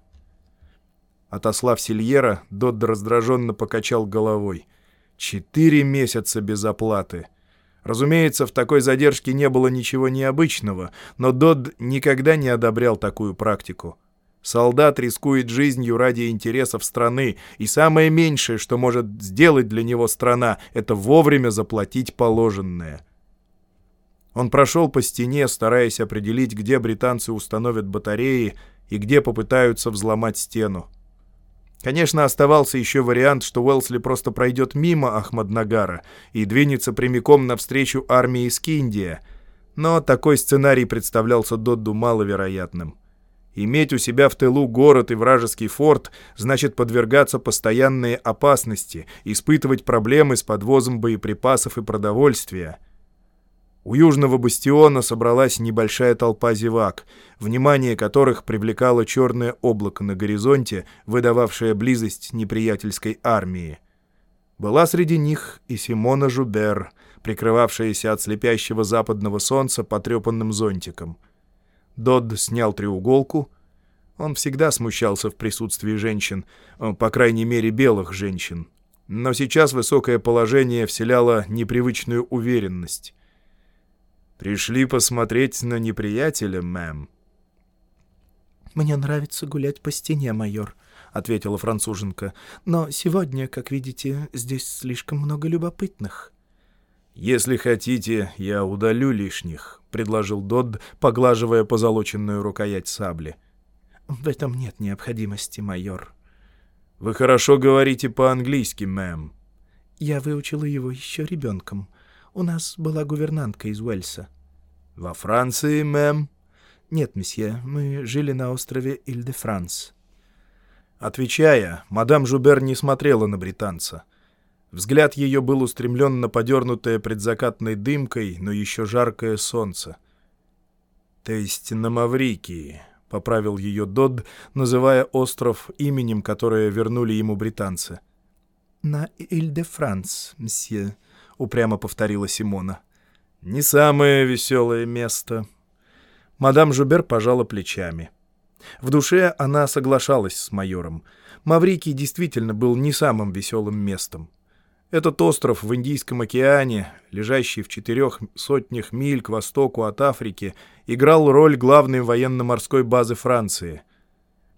Отослав Сильера, Додд раздраженно покачал головой. «Четыре месяца без оплаты». Разумеется, в такой задержке не было ничего необычного, но Додд никогда не одобрял такую практику. Солдат рискует жизнью ради интересов страны, и самое меньшее, что может сделать для него страна, это вовремя заплатить положенное. Он прошел по стене, стараясь определить, где британцы установят батареи и где попытаются взломать стену. Конечно, оставался еще вариант, что Уэлсли просто пройдет мимо Ахмаднагара и двинется прямиком навстречу армии Скиндия, но такой сценарий представлялся Додду маловероятным. Иметь у себя в тылу город и вражеский форт значит подвергаться постоянной опасности, испытывать проблемы с подвозом боеприпасов и продовольствия. У южного бастиона собралась небольшая толпа зевак, внимание которых привлекало черное облако на горизонте, выдававшее близость неприятельской армии. Была среди них и Симона Жубер, прикрывавшаяся от слепящего западного солнца потрепанным зонтиком. Додд снял треуголку. Он всегда смущался в присутствии женщин, по крайней мере белых женщин. Но сейчас высокое положение вселяло непривычную уверенность. «Пришли посмотреть на неприятеля, мэм». «Мне нравится гулять по стене, майор», — ответила француженка. «Но сегодня, как видите, здесь слишком много любопытных». «Если хотите, я удалю лишних», — предложил Додд, поглаживая позолоченную рукоять сабли. «В этом нет необходимости, майор». «Вы хорошо говорите по-английски, мэм». «Я выучила его еще ребенком. У нас была гувернантка из Уэльса». «Во Франции, мэм?» «Нет, месье, мы жили на острове Иль-де-Франс». Отвечая, мадам Жубер не смотрела на британца. Взгляд ее был устремлен на подернутое предзакатной дымкой, но еще жаркое солнце. «То есть на Маврикии», — поправил ее Додд, называя остров именем, которое вернули ему британцы. «На Иль-де-Франс, мсье», упрямо повторила Симона. «Не самое веселое место». Мадам Жубер пожала плечами. В душе она соглашалась с майором. Маврикий действительно был не самым веселым местом. Этот остров в Индийском океане, лежащий в четырех сотнях миль к востоку от Африки, играл роль главной военно-морской базы Франции.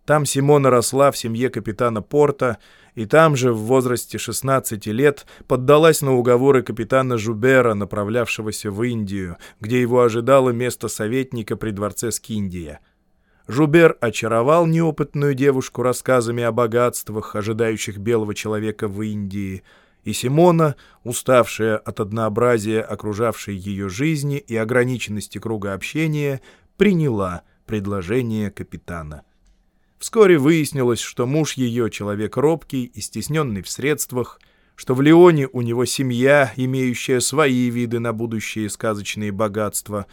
Там Симона росла в семье капитана Порта, и там же в возрасте 16 лет поддалась на уговоры капитана Жубера, направлявшегося в Индию, где его ожидало место советника при дворце Скиндия. Жубер очаровал неопытную девушку рассказами о богатствах, ожидающих белого человека в Индии, и Симона, уставшая от однообразия окружавшей ее жизни и ограниченности круга общения, приняла предложение капитана. Вскоре выяснилось, что муж ее человек робкий и стесненный в средствах, что в Лионе у него семья, имеющая свои виды на будущие сказочные богатства,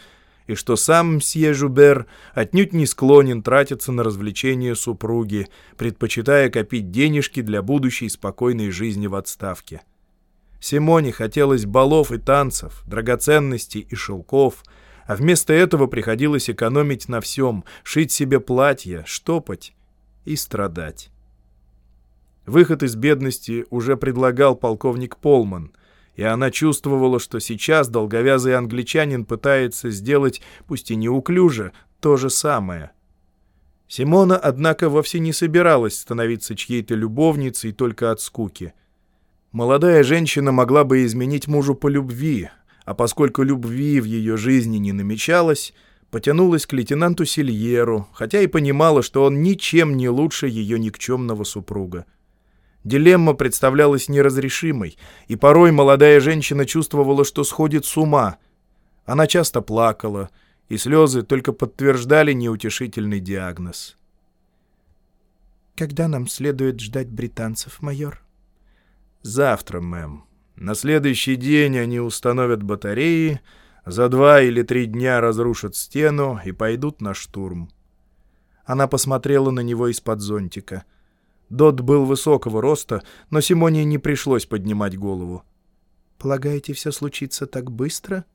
и что сам мсье Жубер отнюдь не склонен тратиться на развлечения супруги, предпочитая копить денежки для будущей спокойной жизни в отставке. Симоне хотелось балов и танцев, драгоценностей и шелков — а вместо этого приходилось экономить на всем, шить себе платья, штопать и страдать. Выход из бедности уже предлагал полковник Полман, и она чувствовала, что сейчас долговязый англичанин пытается сделать, пусть и неуклюже, то же самое. Симона, однако, вовсе не собиралась становиться чьей-то любовницей только от скуки. Молодая женщина могла бы изменить мужу по любви, а поскольку любви в ее жизни не намечалось, потянулась к лейтенанту Сильеру, хотя и понимала, что он ничем не лучше ее никчемного супруга. Дилемма представлялась неразрешимой, и порой молодая женщина чувствовала, что сходит с ума. Она часто плакала, и слезы только подтверждали неутешительный диагноз. «Когда нам следует ждать британцев, майор?» «Завтра, мэм. На следующий день они установят батареи, за два или три дня разрушат стену и пойдут на штурм. Она посмотрела на него из-под зонтика. Дот был высокого роста, но Симоне не пришлось поднимать голову. «Полагаете, все случится так быстро?»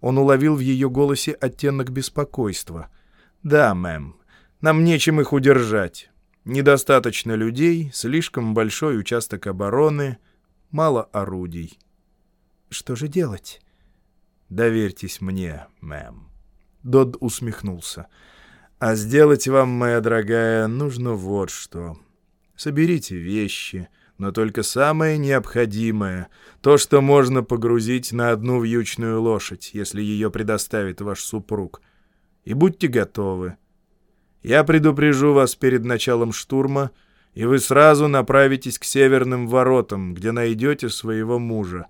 Он уловил в ее голосе оттенок беспокойства. «Да, мэм, нам нечем их удержать. Недостаточно людей, слишком большой участок обороны, мало орудий». «Что же делать?» Доверьтесь мне, мэм». Дод усмехнулся. «А сделать вам, моя дорогая, нужно вот что. Соберите вещи, но только самое необходимое, то, что можно погрузить на одну вьючную лошадь, если ее предоставит ваш супруг. И будьте готовы. Я предупрежу вас перед началом штурма, и вы сразу направитесь к северным воротам, где найдете своего мужа.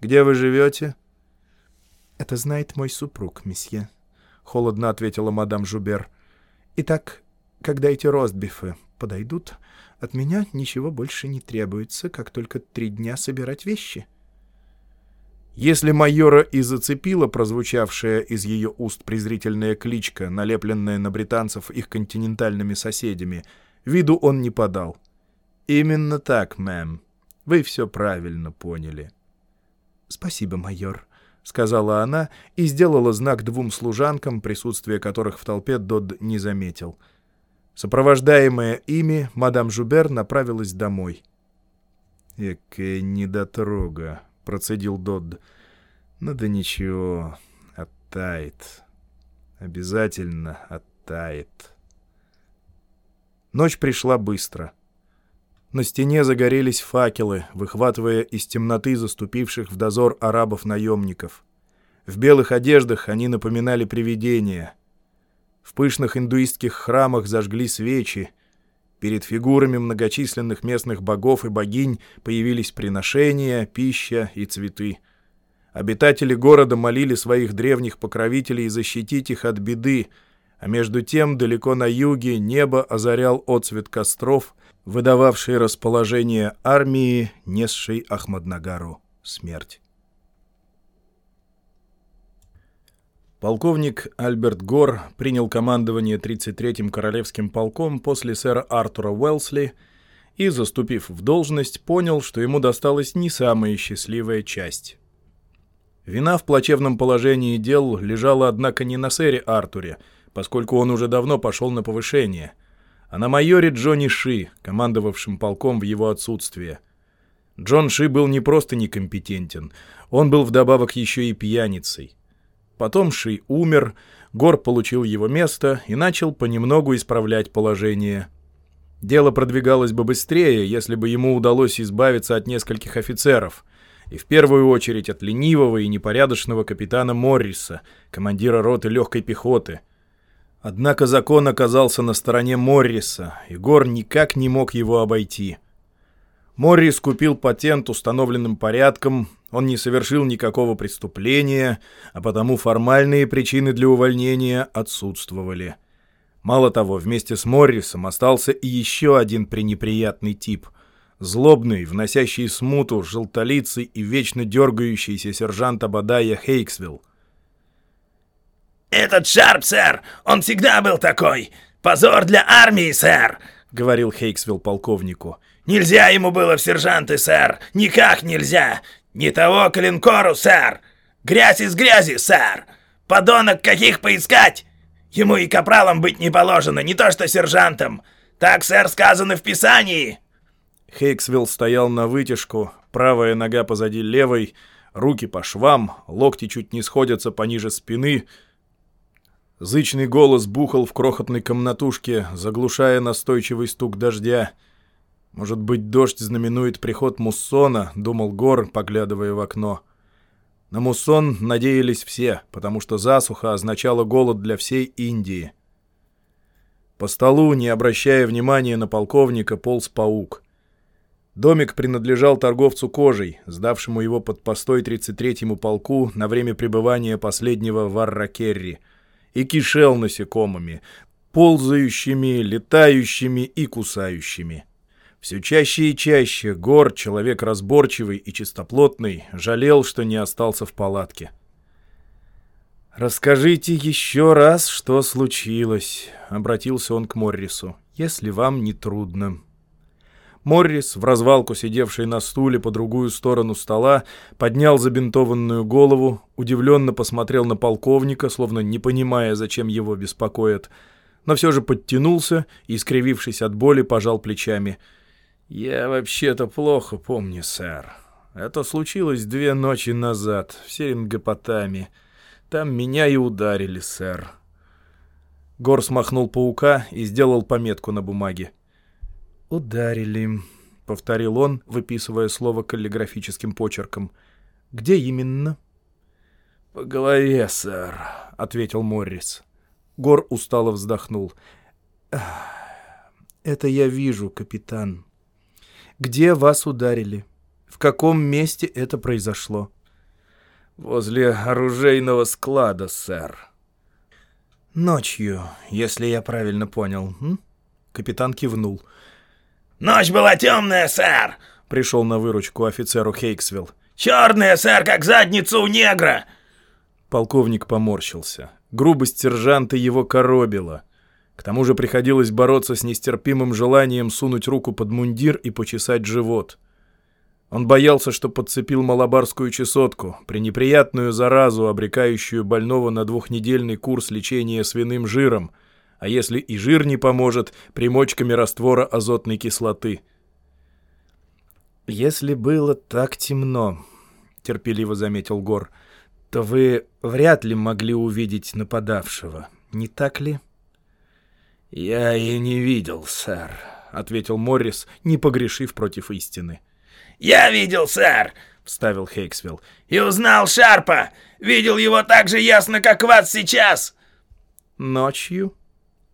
Где вы живете?» «Это знает мой супруг, месье», — холодно ответила мадам Жубер. «Итак, когда эти ростбифы подойдут, от меня ничего больше не требуется, как только три дня собирать вещи». Если майора и зацепила прозвучавшая из ее уст презрительная кличка, налепленная на британцев их континентальными соседями, виду он не подал. «Именно так, мэм. Вы все правильно поняли». «Спасибо, майор», — сказала она и сделала знак двум служанкам, присутствие которых в толпе Додд не заметил. Сопровождаемая ими, мадам Жубер направилась домой. «Экая недотрога», процедил Додд. «Ну да ничего, оттает. Обязательно оттает». Ночь пришла быстро. На стене загорелись факелы, выхватывая из темноты заступивших в дозор арабов-наемников. В белых одеждах они напоминали привидения. В пышных индуистских храмах зажгли свечи, Перед фигурами многочисленных местных богов и богинь появились приношения, пища и цветы. Обитатели города молили своих древних покровителей защитить их от беды, а между тем далеко на юге небо озарял отцвет костров, выдававший расположение армии, несшей Ахмаднагару смерть. Полковник Альберт Гор принял командование 33-м Королевским полком после сэра Артура Уэлсли и, заступив в должность, понял, что ему досталась не самая счастливая часть. Вина в плачевном положении дел лежала, однако, не на сэре Артуре, поскольку он уже давно пошел на повышение, а на майоре Джонни Ши, командовавшем полком в его отсутствие. Джон Ши был не просто некомпетентен, он был вдобавок еще и пьяницей. Потом Ши умер, Гор получил его место и начал понемногу исправлять положение. Дело продвигалось бы быстрее, если бы ему удалось избавиться от нескольких офицеров, и в первую очередь от ленивого и непорядочного капитана Морриса, командира роты легкой пехоты. Однако закон оказался на стороне Морриса, и Гор никак не мог его обойти. Моррис купил патент установленным порядком, он не совершил никакого преступления, а потому формальные причины для увольнения отсутствовали. Мало того, вместе с Моррисом остался и еще один пренеприятный тип. Злобный, вносящий смуту, желтолицый и вечно дергающийся сержант Абадая Хейксвилл. «Этот Шарп, сэр! Он всегда был такой! Позор для армии, сэр!» — говорил Хейксвилл полковнику. «Нельзя ему было в сержанты, сэр! Никак нельзя! «Не того к линкору, сэр! Грязь из грязи, сэр! Подонок каких поискать! Ему и капралом быть не положено, не то что сержантом! Так, сэр, сказано в Писании!» Хейксвилл стоял на вытяжку, правая нога позади левой, руки по швам, локти чуть не сходятся пониже спины. Зычный голос бухал в крохотной комнатушке, заглушая настойчивый стук дождя — «Может быть, дождь знаменует приход муссона», — думал Гор, поглядывая в окно. На муссон надеялись все, потому что засуха означала голод для всей Индии. По столу, не обращая внимания на полковника, полз паук. Домик принадлежал торговцу кожей, сдавшему его под постой 33-му полку на время пребывания последнего в Арракерри, и кишел насекомыми, ползающими, летающими и кусающими. Все чаще и чаще Гор, человек разборчивый и чистоплотный, жалел, что не остался в палатке. «Расскажите еще раз, что случилось», — обратился он к Моррису, — «если вам не трудно». Моррис, в развалку сидевший на стуле по другую сторону стола, поднял забинтованную голову, удивленно посмотрел на полковника, словно не понимая, зачем его беспокоят, но все же подтянулся и, скривившись от боли, пожал плечами — «Я вообще-то плохо помню, сэр. Это случилось две ночи назад в Серингопотаме. Там меня и ударили, сэр». Гор смахнул паука и сделал пометку на бумаге. «Ударили», — повторил он, выписывая слово каллиграфическим почерком. «Где именно?» «По голове, сэр», — ответил Моррис. Гор устало вздохнул. «Это я вижу, капитан», где вас ударили? В каком месте это произошло? Возле оружейного склада, сэр. Ночью, если я правильно понял. М? Капитан кивнул. Ночь была темная, сэр! Пришел на выручку офицеру Хейксвилл. Черная, сэр, как задница у негра!» Полковник поморщился. Грубость сержанта его коробила. К тому же приходилось бороться с нестерпимым желанием сунуть руку под мундир и почесать живот. Он боялся, что подцепил малабарскую чесотку, пренеприятную заразу, обрекающую больного на двухнедельный курс лечения свиным жиром, а если и жир не поможет, примочками раствора азотной кислоты. «Если было так темно», — терпеливо заметил Гор, — «то вы вряд ли могли увидеть нападавшего, не так ли?» «Я и не видел, сэр», — ответил Моррис, не погрешив против истины. «Я видел, сэр», — вставил Хейксвилл. «И узнал Шарпа. Видел его так же ясно, как вас сейчас». «Ночью?» —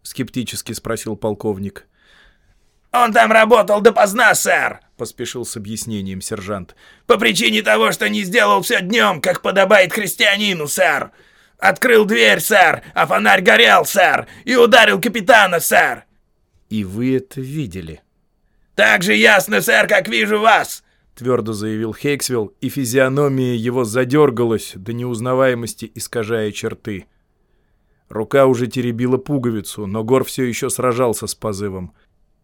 скептически спросил полковник. «Он там работал допоздна, сэр», — поспешил с объяснением сержант. «По причине того, что не сделал все днем, как подобает христианину, сэр. Открыл дверь, сэр, а фонарь горел, сэр, и ударил капитана, сэр». «И вы это видели?» «Так же ясно, сэр, как вижу вас. — твердо заявил Хейксвилл, и физиономия его задергалась, до неузнаваемости искажая черты. Рука уже теребила пуговицу, но Гор все еще сражался с позывом.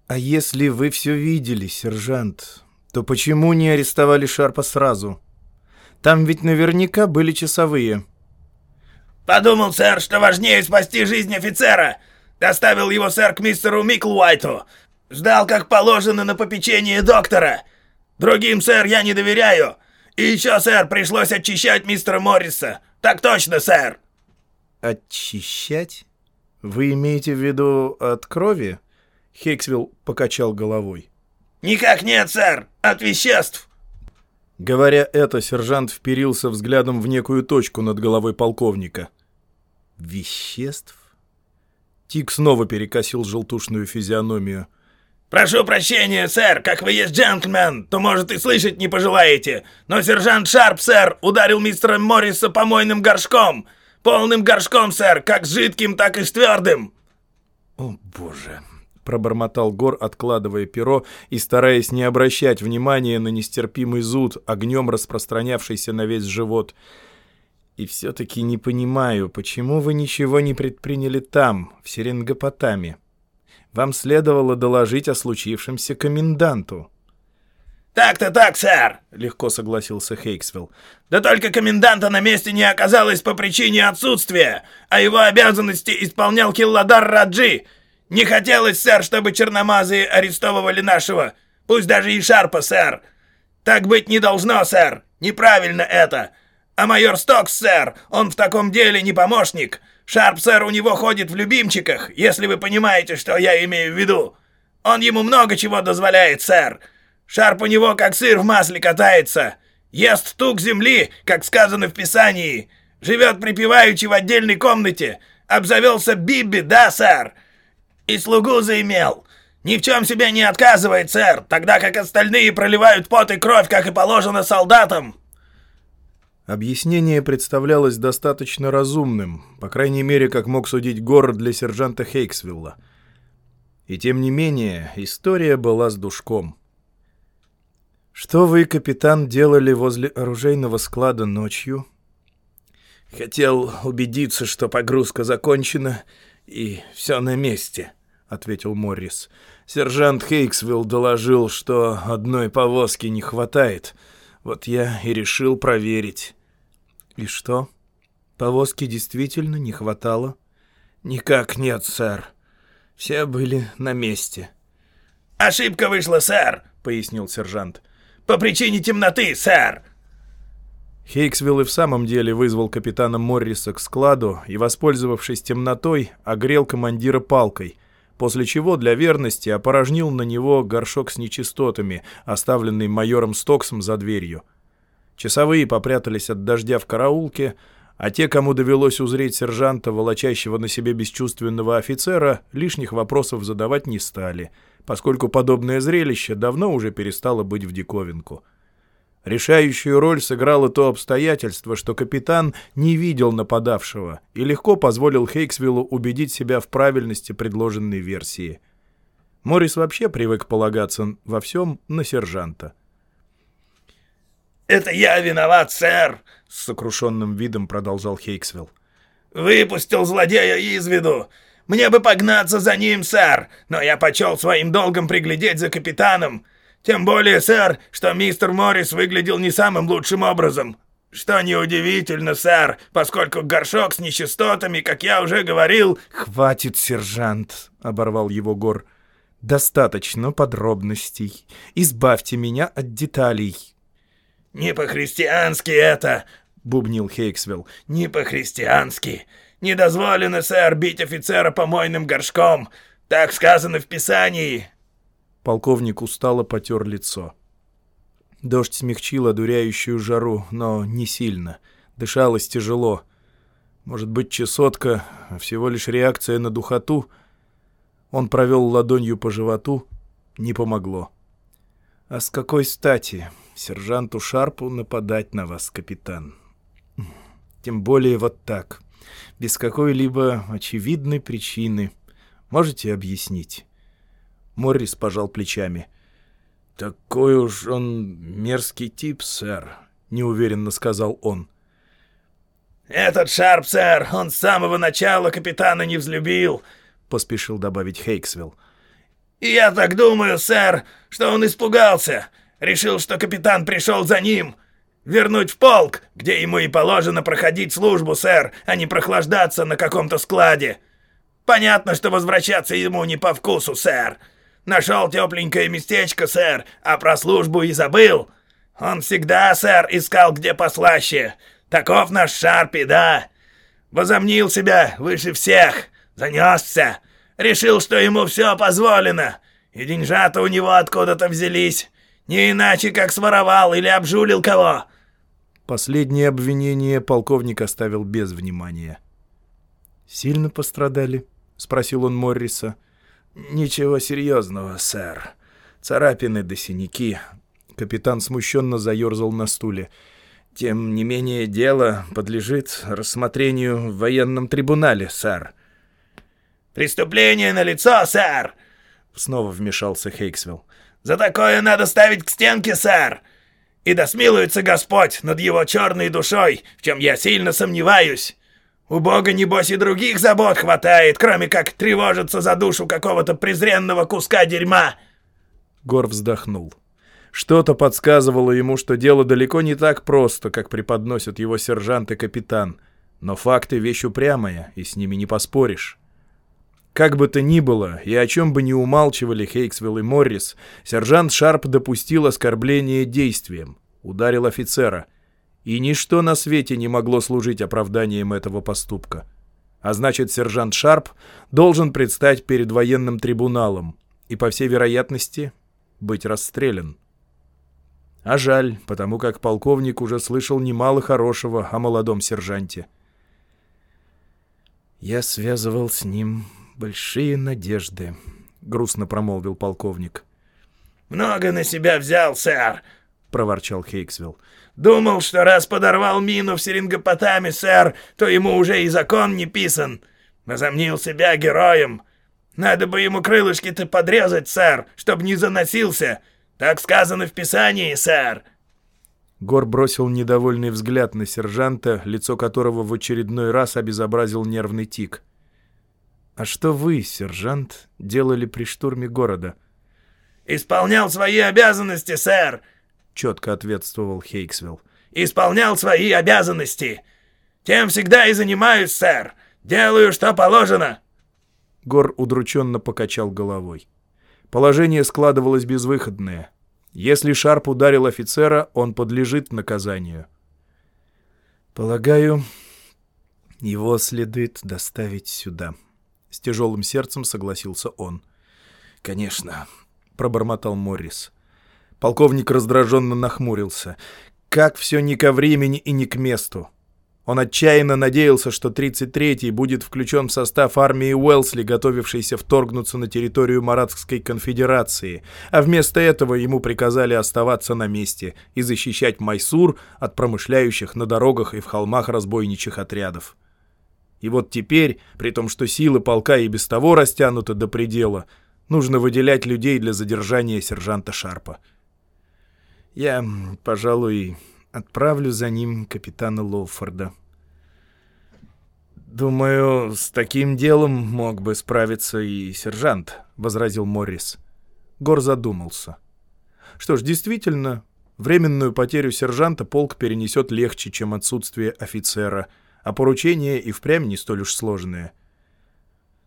«А если вы все видели, сержант, то почему не арестовали Шарпа сразу? Там ведь наверняка были часовые». «Подумал, сэр, что важнее спасти жизнь офицера. Доставил его, сэр, к мистеру Миклуайту. Ждал, как положено, на попечение доктора». Другим, сэр, я не доверяю. И еще, сэр, пришлось очищать мистера Морриса. Так точно, сэр. Очищать? Вы имеете в виду от крови? Хейксвилл покачал головой. Никак нет, сэр. От веществ. Говоря это, сержант вперился взглядом в некую точку над головой полковника. «Веществ?» Тик снова перекосил желтушную физиономию. «Прошу прощения, сэр, как вы есть джентльмен, то, может, и слышать не пожелаете, но сержант Шарп, сэр, ударил мистера Морриса помойным горшком, полным горшком, сэр, как жидким, так и с твердым». «О, боже!» — пробормотал Гор, откладывая перо и стараясь не обращать внимания на нестерпимый зуд, огнем распространявшийся на весь живот. «И все-таки не понимаю, почему вы ничего не предприняли там, в Серингопотаме?» Вам следовало доложить о случившемся коменданту». «Так-то так, сэр!» — легко согласился Хейксвилл. «Да только коменданта на месте не оказалось по причине отсутствия, а его обязанности исполнял Килладар Раджи. Не хотелось, сэр, чтобы черномазые арестовывали нашего, пусть даже и Шарпа, сэр. Так быть не должно, сэр. Неправильно это. А майор Стокс, сэр, он в таком деле не помощник. Шарп, сэр, у него ходит в любимчиках, если вы понимаете, что я имею в виду. Он ему много чего дозволяет, сэр. Шарп у него как сыр в масле катается. Ест тук земли, как сказано в Писании. Живет припеваючи в отдельной комнате. Обзавелся Бибби, да, сэр? И слугу заимел. Ни в чем себе не отказывает, сэр, тогда как остальные проливают пот и кровь, как и положено солдатам. Объяснение представлялось достаточно разумным, по крайней мере, как мог судить Гор для сержанта Хейксвилла. И тем не менее, история была с душком. «Что вы, капитан, делали возле оружейного склада ночью?» «Хотел убедиться, что погрузка закончена и все на месте», — ответил Моррис. «Сержант Хейксвилл доложил, что одной повозки не хватает. Вот я и решил проверить». «И что? Повозки действительно не хватало?» «Никак нет, сэр. Все были на месте». «Ошибка вышла, сэр», — пояснил сержант. «По причине темноты, сэр». Хейксвилл и в самом деле вызвал капитана Морриса к складу и, воспользовавшись темнотой, огрел командира палкой, после чего для верности опорожнил на него горшок с нечистотами, оставленный майором Стоксом за дверью. Часовые попрятались от дождя в караулке, а те, кому довелось узреть сержанта, волочащего на себе бесчувственного офицера, лишних вопросов задавать не стали, поскольку подобное зрелище давно уже перестало быть в диковинку. Решающую роль сыграло то обстоятельство, что капитан не видел нападавшего и легко позволил Хейксвиллу убедить себя в правильности предложенной версии. Моррис вообще привык полагаться во всем на сержанта. Это я виноват, сэр!» — с сокрушенным видом продолжал Хейксвилл. «Выпустил злодея из виду! Мне бы погнаться за ним, сэр, но я почел своим долгом приглядеть за капитаном. Тем более, сэр, что мистер Моррис выглядел не самым лучшим образом. Что неудивительно, сэр, поскольку горшок с нечистотами, как я уже говорил...» «Хватит, сержант!» — оборвал его Гор. «Достаточно подробностей. Избавьте меня от деталей». «Не по-христиански это!» — бубнил Хейксвилл. «Не по-христиански. Не дозволено, сэр, бить офицера помойным горшком. Так сказано в Писании». Полковник устало потер лицо. Дождь смягчил одуряющую жару, но не сильно. Дышалось тяжело. Может быть, чесотка — всего лишь реакция на духоту? Он провел ладонью по животу. Не помогло. «А с какой стати сержанту Шарпу нападать на вас, капитан? Тем более вот так» без какой-либо очевидной причины. Можете объяснить?» Моррис пожал плечами. «Такой уж он мерзкий тип, сэр», — неуверенно сказал он. «Этот Шарп, сэр, он с самого начала капитана не взлюбил», — поспешил добавить Хейксвилл. «И я так думаю, сэр, что он испугался. Решил, что капитан пришел за ним. Вернуть в полк, где ему и положено проходить службу, сэр, а не прохлаждаться на каком-то складе. Понятно, что возвращаться ему не по вкусу, сэр. Нашел тепленькое местечко, сэр, а про службу и забыл. Он всегда, сэр, искал где послаще. Таков наш Шарпи, да. Возомнил себя выше всех, занесся. Решил, что ему все позволено. И деньжата у него откуда-то взялись. Не иначе, как своровал или обжулил кого. Последнее обвинение полковник оставил без внимания. «Сильно пострадали?» — спросил он Морриса. «Ничего серьезного, сэр. Царапины да синяки». Капитан смущенно заерзал на стуле. «Тем не менее, дело подлежит рассмотрению в военном трибунале, сэр». «Преступление на лицо, сэр!» — снова вмешался Хейксвилл. «За такое надо ставить к стенке, сэр! И да смилуется Господь над его черной душой, в чем я сильно сомневаюсь. У Бога, небось, и других забот хватает, кроме как тревожиться за душу какого-то презренного куска дерьма!» Гор вздохнул. Что-то подсказывало ему, что дело далеко не так просто, как преподносят его сержант и капитан. Но факты — вещь упрямая, и с ними не поспоришь. Как бы то ни было, и о чем бы ни умалчивали Хейксвилл и Моррис, сержант Шарп допустил оскорбление действием, ударил офицера. И ничто на свете не могло служить оправданием этого поступка. А значит, сержант Шарп должен предстать перед военным трибуналом и, по всей вероятности, быть расстрелян. А жаль, потому как полковник уже слышал немало хорошего о молодом сержанте. Я связывал с ним большие надежды», — грустно промолвил полковник. «Много на себя взял, сэр», — проворчал Хейксвилл. «Думал, что раз подорвал мину в Серингопотаме, сэр, то ему уже и закон не писан. Возомнил себя героем. Надо бы ему крылышки-то подрезать, сэр, чтоб не заносился. Так сказано в Писании, сэр». Гор бросил недовольный взгляд на сержанта, лицо которого в очередной раз обезобразил нервный тик. «А что вы, сержант, делали при штурме города?» «Исполнял свои обязанности, сэр!» — четко ответствовал Хейксвилл. «Исполнял свои обязанности! Тем всегда и занимаюсь, сэр! Делаю, что положено!» Гор удрученно покачал головой. Положение складывалось безвыходное. Если Шарп ударил офицера, он подлежит наказанию. «Полагаю, его следует доставить сюда», — с тяжелым сердцем согласился он. «Конечно», — пробормотал Моррис. Полковник раздраженно нахмурился. «Как все не ко времени и не к месту!» Он отчаянно надеялся, что 33-й будет включен в состав армии Уэлсли, готовившейся вторгнуться на территорию Маратской конфедерации, а вместо этого ему приказали оставаться на месте и защищать Майсур от промышляющих на дорогах и в холмах разбойничьих отрядов. И вот теперь, при том, что силы полка и без того растянуты до предела, нужно выделять людей для задержания сержанта Шарпа. «Я, пожалуй, отправлю за ним капитана Лоуфорда. «Думаю, с таким делом мог бы справиться и сержант», — возразил Моррис. Гор задумался. Что ж, действительно, временную потерю сержанта полк перенесет легче, чем отсутствие офицера, а поручение и впрямь не столь уж сложное.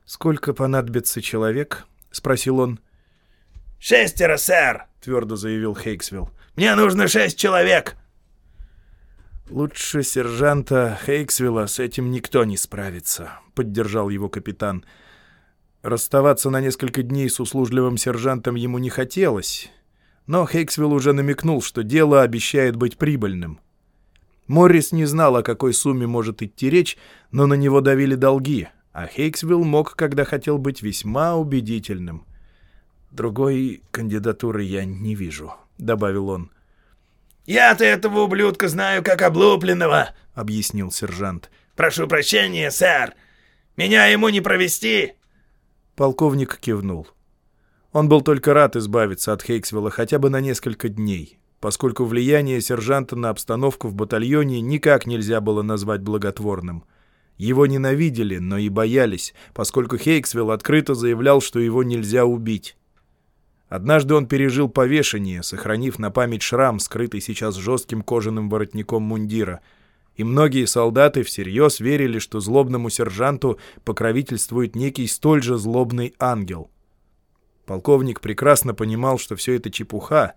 «Сколько понадобится человек?» — спросил он. «Шестеро, сэр!» — твердо заявил Хейксвилл. «Мне нужно шесть человек!» «Лучше сержанта Хейксвилла с этим никто не справится», — поддержал его капитан. Расставаться на несколько дней с услужливым сержантом ему не хотелось, но Хейксвилл уже намекнул, что дело обещает быть прибыльным. Моррис не знал, о какой сумме может идти речь, но на него давили долги, а Хейксвилл мог, когда хотел быть весьма убедительным. «Другой кандидатуры я не вижу», — добавил он. «Я-то этого ублюдка знаю как облупленного», — объяснил сержант. «Прошу прощения, сэр. Меня ему не провести?» Полковник кивнул. Он был только рад избавиться от Хейксвилла хотя бы на несколько дней, поскольку влияние сержанта на обстановку в батальоне никак нельзя было назвать благотворным. Его ненавидели, но и боялись, поскольку Хейксвилл открыто заявлял, что его нельзя убить. Однажды он пережил повешение, сохранив на память шрам, скрытый сейчас жестким кожаным воротником мундира. И многие солдаты всерьез верили, что злобному сержанту покровительствует некий столь же злобный ангел. Полковник прекрасно понимал, что все это чепуха,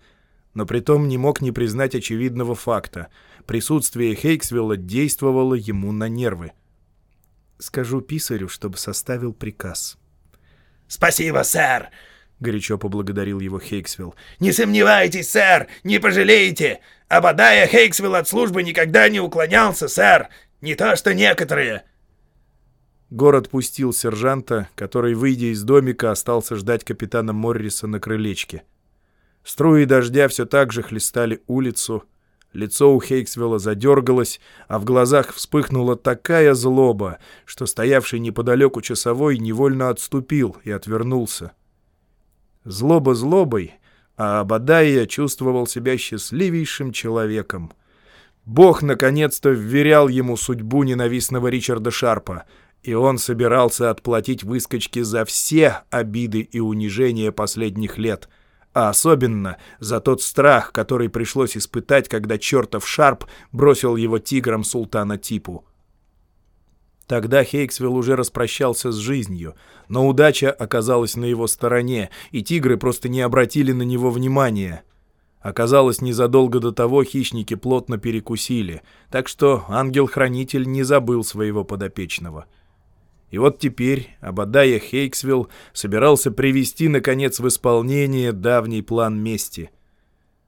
но притом не мог не признать очевидного факта. Присутствие Хейксвилла действовало ему на нервы. «Скажу писарю, чтобы составил приказ». «Спасибо, сэр!» — горячо поблагодарил его Хейксвилл. «Не сомневайтесь, сэр, не пожалеете. Ободая Хейксвилл от службы никогда не уклонялся, сэр. Не то что некоторые». Город пустил сержанта, который, выйдя из домика, остался ждать капитана Морриса на крылечке. Струи дождя все так же хлестали улицу. Лицо у Хейксвилла задергалось, а в глазах вспыхнула такая злоба, что стоявший неподалеку часовой невольно отступил и отвернулся. Злоба злобой, а Абадайя чувствовал себя счастливейшим человеком. Бог наконец-то вверял ему судьбу ненавистного Ричарда Шарпа, и он собирался отплатить выскочке за все обиды и унижения последних лет, а особенно за тот страх, который пришлось испытать, когда чертов Шарп бросил его тиграм султана Типу. Тогда Хейксвилл уже распрощался с жизнью, но удача оказалась на его стороне, и тигры просто не обратили на него внимания. Оказалось, незадолго до того хищники плотно перекусили, так что ангел-хранитель не забыл своего подопечного. И вот теперь Абадая Хейксвилл собирался привести, наконец, в исполнение давний план мести.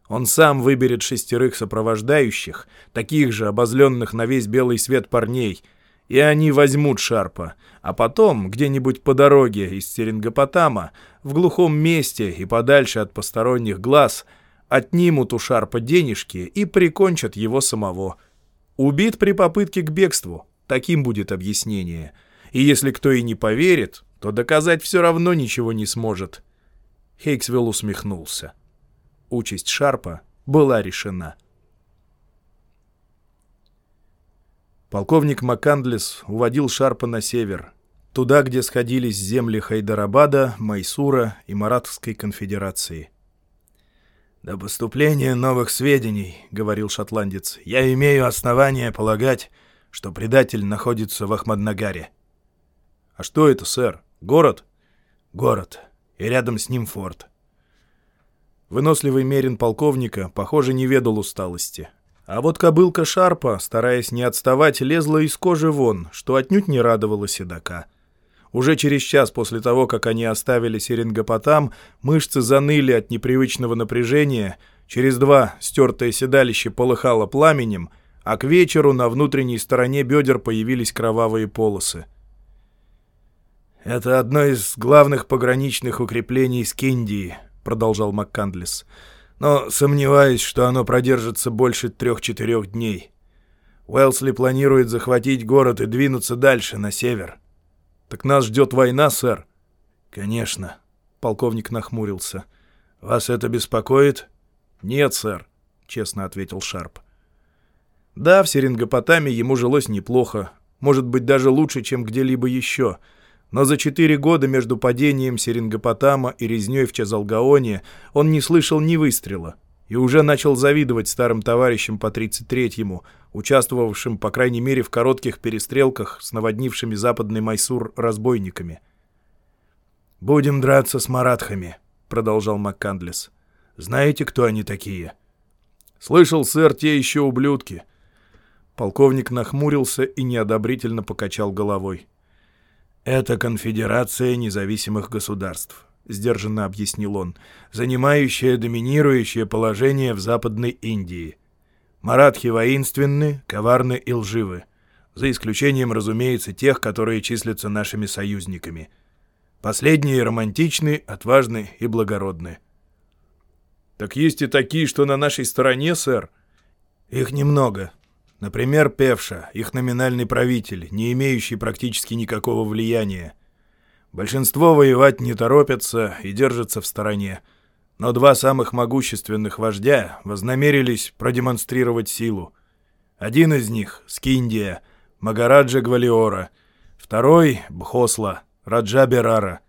Он сам выберет шестерых сопровождающих, таких же обозленных на весь белый свет парней — и они возьмут Шарпа, а потом, где-нибудь по дороге из Серингопотама, в глухом месте и подальше от посторонних глаз, отнимут у Шарпа денежки и прикончат его самого. Убит при попытке к бегству, таким будет объяснение. И если кто и не поверит, то доказать все равно ничего не сможет. Хейксвилл усмехнулся. Участь Шарпа была решена. Полковник Макандлес уводил Шарпа на север, туда, где сходились земли Хайдарабада, Майсура и Маратовской конфедерации. «До поступления новых сведений, — говорил шотландец, — я имею основания полагать, что предатель находится в Ахмаднагаре». «А что это, сэр? Город?» «Город. И рядом с ним форт». Выносливый мерин полковника, похоже, не ведал усталости. А вот кобылка Шарпа, стараясь не отставать, лезла из кожи вон, что отнюдь не радовало седока. Уже через час после того, как они оставили Серингопотам, мышцы заныли от непривычного напряжения, через два стертое седалище полыхало пламенем, а к вечеру на внутренней стороне бедер появились кровавые полосы. «Это одно из главных пограничных укреплений Скиндии», — продолжал МакКандлес но сомневаюсь, что оно продержится больше трех-четырех дней. Уэлсли планирует захватить город и двинуться дальше, на север. Так нас ждет война, сэр? Конечно. Полковник нахмурился. Вас это беспокоит? Нет, сэр, честно ответил Шарп. Да, в Серингопотаме ему жилось неплохо, может быть, даже лучше, чем где-либо еще. Но за четыре года между падением Серингопотама и резней в Чазалгаоне он не слышал ни выстрела и уже начал завидовать старым товарищам по 33-му, участвовавшим, по крайней мере, в коротких перестрелках с наводнившими западный Майсур разбойниками. «Будем драться с маратхами», — продолжал МакКандлес. «Знаете, кто они такие?» «Слышал, сэр, те еще ублюдки». Полковник нахмурился и неодобрительно покачал головой. «Это конфедерация независимых государств», — сдержанно объяснил он, «занимающая доминирующее положение в Западной Индии. Маратхи воинственны, коварны и лживы, за исключением, разумеется, тех, которые числятся нашими союзниками. Последние романтичны, отважны и благородны». «Так есть и такие, что на нашей стороне, сэр?» «Их немного», Например, Певша, их номинальный правитель, не имеющий практически никакого влияния. Большинство воевать не торопятся и держатся в стороне. Но два самых могущественных вождя вознамерились продемонстрировать силу. Один из них — Скиндия, Магараджа Гвалиора. Второй — Бхосла, Раджа Берара.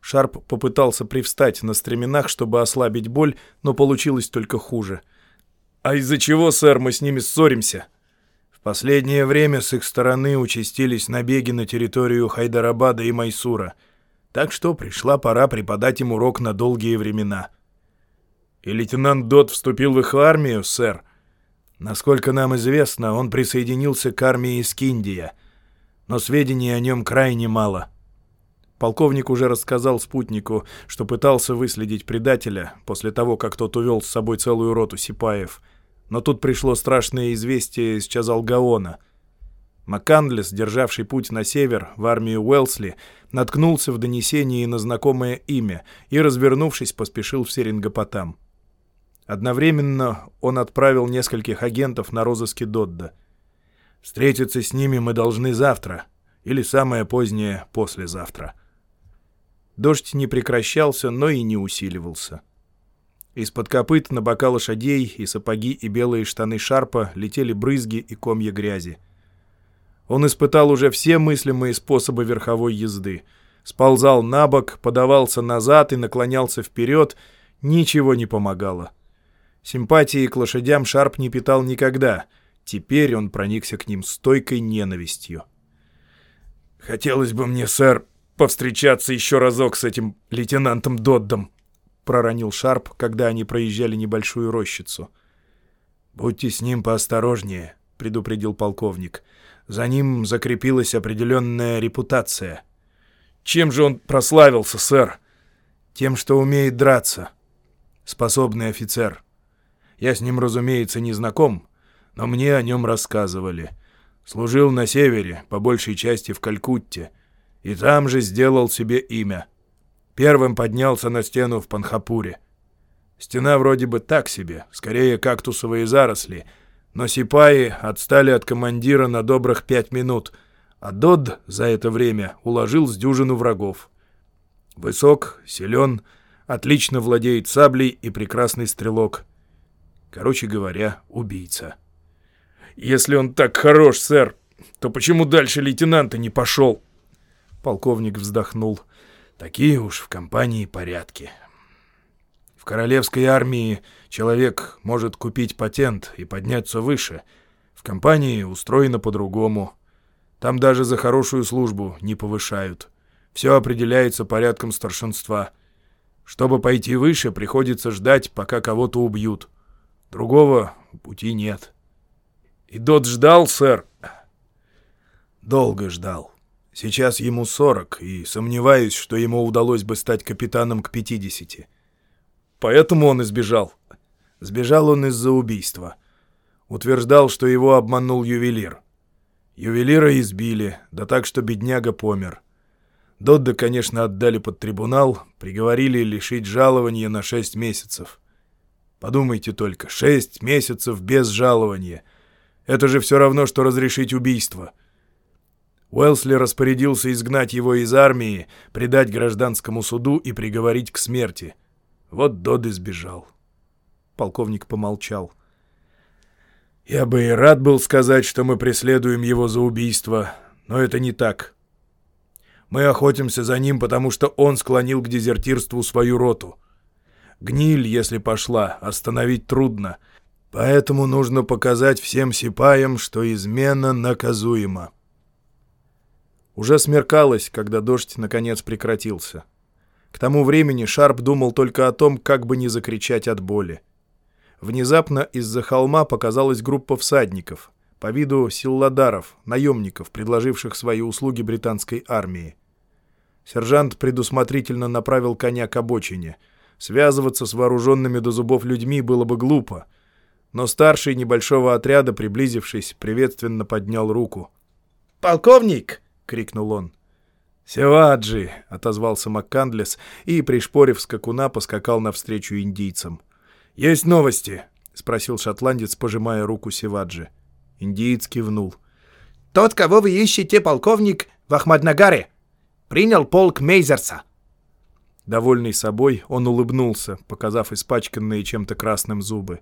Шарп попытался привстать на стременах, чтобы ослабить боль, но получилось только хуже — «А из-за чего, сэр, мы с ними ссоримся?» В последнее время с их стороны участились набеги на территорию Хайдарабада и Майсура, так что пришла пора преподать им урок на долгие времена. «И лейтенант Дот вступил в их армию, сэр?» Насколько нам известно, он присоединился к армии из Киндия, но сведений о нем крайне мало. Полковник уже рассказал спутнику, что пытался выследить предателя после того, как тот увел с собой целую роту сипаев — но тут пришло страшное известие из Чазалгаона. Маккандлес, державший путь на север, в армию Уэлсли, наткнулся в донесении на знакомое имя и, развернувшись, поспешил в Серингопотам. Одновременно он отправил нескольких агентов на розыски Додда. «Встретиться с ними мы должны завтра, или самое позднее послезавтра». Дождь не прекращался, но и не усиливался. Из-под копыт на бока лошадей и сапоги и белые штаны шарпа летели брызги и комья грязи. Он испытал уже все мыслимые способы верховой езды. Сползал на бок, подавался назад и наклонялся вперед. Ничего не помогало. Симпатии к лошадям Шарп не питал никогда. Теперь он проникся к ним стойкой ненавистью. «Хотелось бы мне, сэр, повстречаться еще разок с этим лейтенантом Доддом», проронил Шарп, когда они проезжали небольшую рощицу. «Будьте с ним поосторожнее», — предупредил полковник. «За ним закрепилась определенная репутация». «Чем же он прославился, сэр?» «Тем, что умеет драться. Способный офицер. Я с ним, разумеется, не знаком, но мне о нем рассказывали. Служил на севере, по большей части в Калькутте, и там же сделал себе имя». Первым поднялся на стену в Панхапуре. Стена вроде бы так себе, скорее кактусовые заросли, но сипаи отстали от командира на добрых пять минут, а Дод за это время уложил с дюжину врагов. Высок, силен, отлично владеет саблей и прекрасный стрелок. Короче говоря, убийца. «Если он так хорош, сэр, то почему дальше лейтенанта не пошел?» Полковник вздохнул. — Такие уж в компании порядки. В королевской армии человек может купить патент и подняться выше. В компании устроено по-другому. Там даже за хорошую службу не повышают. Все определяется порядком старшинства. Чтобы пойти выше, приходится ждать, пока кого-то убьют. Другого пути нет. И Дот ждал, сэр? Долго ждал. Сейчас ему 40, и сомневаюсь, что ему удалось бы стать капитаном к 50. Поэтому он избежал. Сбежал он из-за убийства. Утверждал, что его обманул ювелир. Ювелира избили, да так, что бедняга помер. Додда, конечно, отдали под трибунал, приговорили лишить жалования на 6 месяцев. Подумайте только, 6 месяцев без жалования. Это же все равно, что разрешить убийство. — Уэлсли распорядился изгнать его из армии, предать гражданскому суду и приговорить к смерти. Вот Дод избежал. Полковник помолчал. «Я бы и рад был сказать, что мы преследуем его за убийство, но это не так. Мы охотимся за ним, потому что он склонил к дезертирству свою роту. Гниль, если пошла, остановить трудно, поэтому нужно показать всем сипаям, что измена наказуема». Уже смеркалось, когда дождь наконец прекратился. К тому времени Шарп думал только о том, как бы не закричать от боли. Внезапно из-за холма показалась группа всадников, по виду силладаров, наемников, предложивших свои услуги британской армии. Сержант предусмотрительно направил коня к обочине. Связываться с вооруженными до зубов людьми было бы глупо. Но старший небольшого отряда, приблизившись, приветственно поднял руку. «Полковник!» — крикнул он. «Севаджи!» — отозвался МакКандлес и, пришпорив скакуна, поскакал навстречу индийцам. «Есть новости?» — спросил шотландец, пожимая руку Севаджи. Индиец кивнул. «Тот, кого вы ищете, полковник, в Ахмаднагаре. Принял полк Мейзерса». Довольный собой, он улыбнулся, показав испачканные чем-то красным зубы.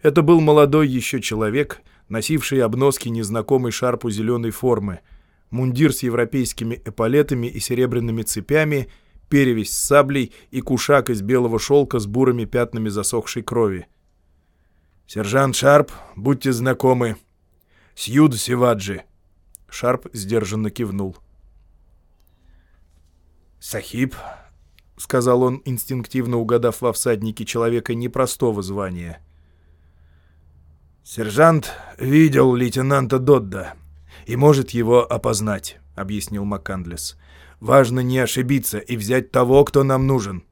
Это был молодой еще человек, носивший обноски незнакомой шарпу зеленой формы — мундир с европейскими эполетами и серебряными цепями, перевесь с саблей и кушак из белого шелка с бурыми пятнами засохшей крови. «Сержант Шарп, будьте знакомы. Сьюд Севаджи». Шарп сдержанно кивнул. «Сахиб», — сказал он, инстинктивно угадав во всаднике человека непростого звания. «Сержант видел лейтенанта Додда и может его опознать», — объяснил МакКандлес. «Важно не ошибиться и взять того, кто нам нужен».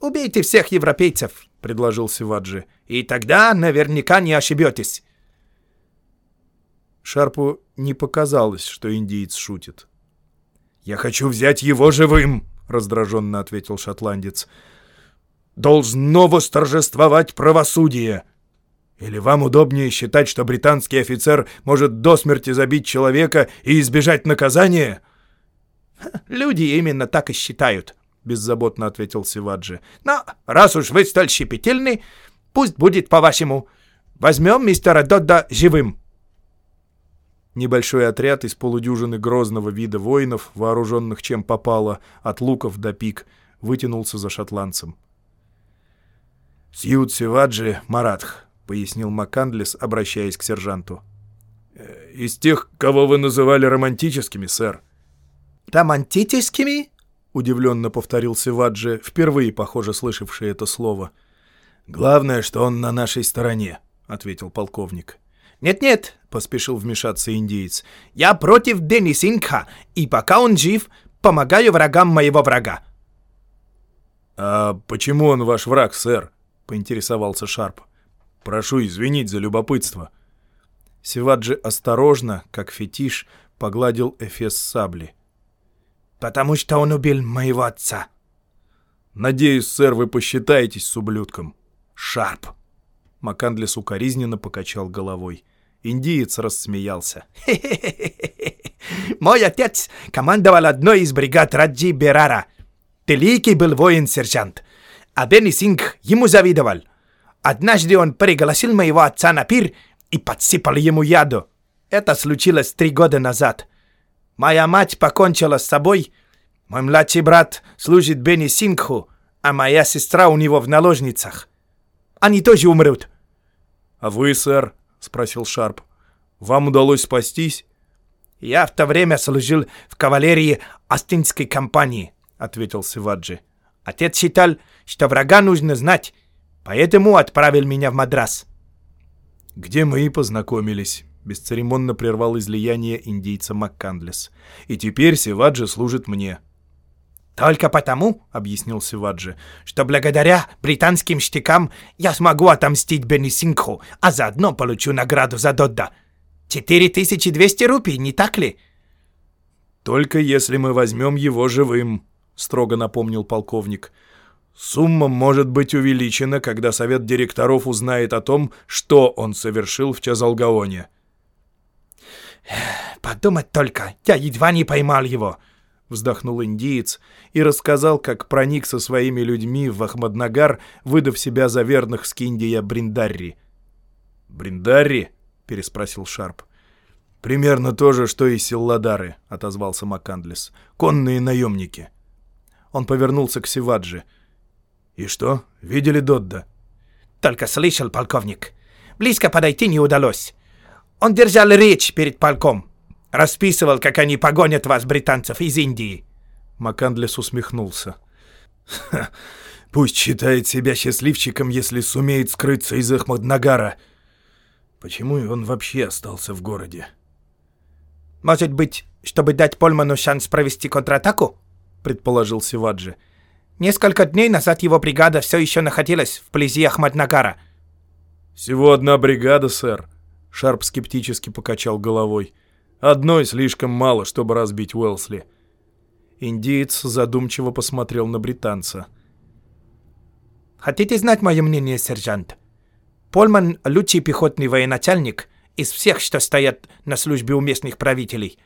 «Убейте всех европейцев», — предложил Сиваджи, — «и тогда наверняка не ошибетесь». Шарпу не показалось, что индиец шутит. «Я хочу взять его живым!» — раздраженно ответил шотландец. «Должно восторжествовать правосудие!» Или вам удобнее считать, что британский офицер может до смерти забить человека и избежать наказания?» «Люди именно так и считают», — беззаботно ответил Сиваджи. «Но раз уж вы столь щепетильны, пусть будет по-вашему. Возьмем мистера Додда живым». Небольшой отряд из полудюжины грозного вида воинов, вооруженных чем попало, от луков до пик, вытянулся за шотландцем. «Сьют Сиваджи Маратх», — пояснил МакКандлес, обращаясь к сержанту. «Э, «Из тех, кого вы называли романтическими, сэр». «Романтическими?» — удивленно повторил Севаджи, впервые, похоже, слышавший это слово. «Главное, что он на нашей стороне», — ответил полковник. «Нет-нет», — поспешил вмешаться индиец, — «я против Дени Сингха, и пока он жив, помогаю врагам моего врага». «А почему он ваш враг, сэр?» — поинтересовался Шарп. Прошу извинить за любопытство». Севаджи осторожно, как фетиш, погладил эфес сабли. «Потому что он убил моего отца». «Надеюсь, сэр, вы посчитаетесь с ублюдком». «Шарп!» Макандлес укоризненно покачал головой. Индиец рассмеялся. Мой отец командовал одной из бригад Раджи Берара. Великий был воин-сержант. А Бенни Сингх ему завидовал. Однажды он пригласил моего отца на пир и подсыпал ему яду. Это случилось три года назад. Моя мать покончила с собой. Мой младший брат служит Бенни Сингху, а моя сестра у него в наложницах. Они тоже умрут. — А вы, сэр? — спросил Шарп. — Вам удалось спастись? — Я в то время служил в кавалерии Астинской компании, — ответил Сиваджи. Отец считал, что врага нужно знать, Поэтому отправил меня в Мадрас». «Где мы и познакомились», — бесцеремонно прервал излияние индийца МакКандлес. «И теперь Севаджи служит мне». «Только потому, — объяснил Сиваджи, — что благодаря британским штыкам я смогу отомстить Бенисинху, а заодно получу награду за Додда. 4200 рупий, не так ли?» «Только если мы возьмем его живым», — строго напомнил полковник. Сумма может быть увеличена, когда совет директоров узнает о том, что он совершил в Чазалгаоне. «Подумать только, я едва не поймал его!» — вздохнул индиец и рассказал, как проник со своими людьми в Ахмаднагар, выдав себя за верных Скиндия Бриндарри. «Бриндарри?» — переспросил Шарп. «Примерно то же, что и силладары», — отозвался Маккандлес. «Конные наемники». Он повернулся к Сиваджи. «И что, видели Додда?» «Только слышал, полковник. Близко подойти не удалось. Он держал речь перед полком. Расписывал, как они погонят вас, британцев, из Индии». Макандлес усмехнулся. «Пусть считает себя счастливчиком, если сумеет скрыться из Ахмаднагара. Почему он вообще остался в городе?» «Может быть, чтобы дать Польману шанс провести контратаку?» — предположил Сиваджи. «Несколько дней назад его бригада все еще находилась вблизи Ахмаднагара». «Всего одна бригада, сэр», — Шарп скептически покачал головой. «Одной слишком мало, чтобы разбить Уэлсли». Индиец задумчиво посмотрел на британца. «Хотите знать мое мнение, сержант? Польман — лучший пехотный военачальник из всех, что стоят на службе у местных правителей.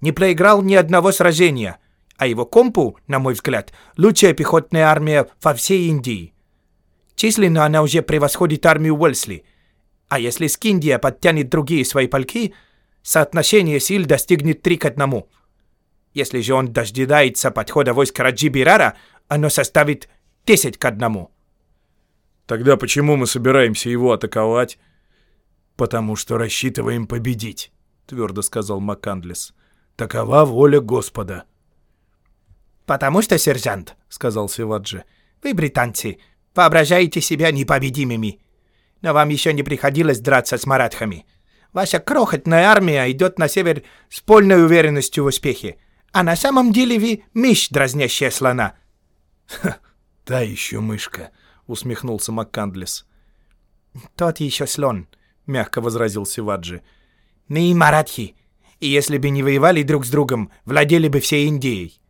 Не проиграл ни одного сражения, а его компу, на мой взгляд, лучшая пехотная армия во всей Индии. Численно она уже превосходит армию Уэлсли. А если Скиндия подтянет другие свои полки, соотношение сил достигнет три к одному. Если же он дожидается подхода войск Раджи Бирара, оно составит 10 к одному. Тогда почему мы собираемся его атаковать? Потому что рассчитываем победить, твердо сказал Маккандлес. Такова воля Господа. Потому что, сержант, сказал Севаджи, вы британцы, Воображаете себя непобедимыми. Но вам еще не приходилось драться с маратхами. Ваша крохотная армия идет на север с полной уверенностью в успехе. А на самом деле вы мышь, дразнящая слона. Ха, та еще мышка, усмехнулся Маккандлес. Тот еще слон, мягко возразил Сиваджи. Мы маратхи. И если бы не воевали друг с другом, владели бы всей Индией.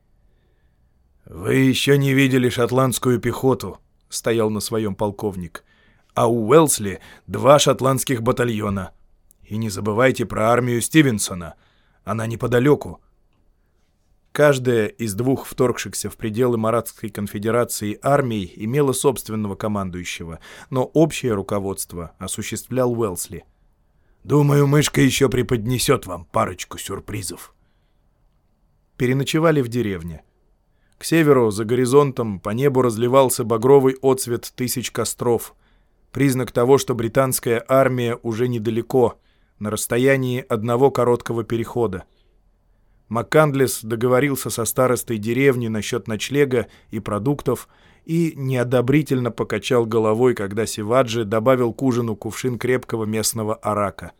Вы еще не видели шотландскую пехоту, — стоял на своем полковник. «А у Уэлсли два шотландских батальона. И не забывайте про армию Стивенсона. Она неподалеку». Каждая из двух вторгшихся в пределы Маратской конфедерации армий имела собственного командующего, но общее руководство осуществлял Уэлсли. «Думаю, мышка еще преподнесет вам парочку сюрпризов». Переночевали в деревне. К северу, за горизонтом, по небу разливался багровый отцвет тысяч костров. Признак того, что британская армия уже недалеко, на расстоянии одного короткого перехода. Маккандлес договорился со старостой деревни насчет ночлега и продуктов и неодобрительно покачал головой, когда Сиваджи добавил к ужину кувшин крепкого местного арака.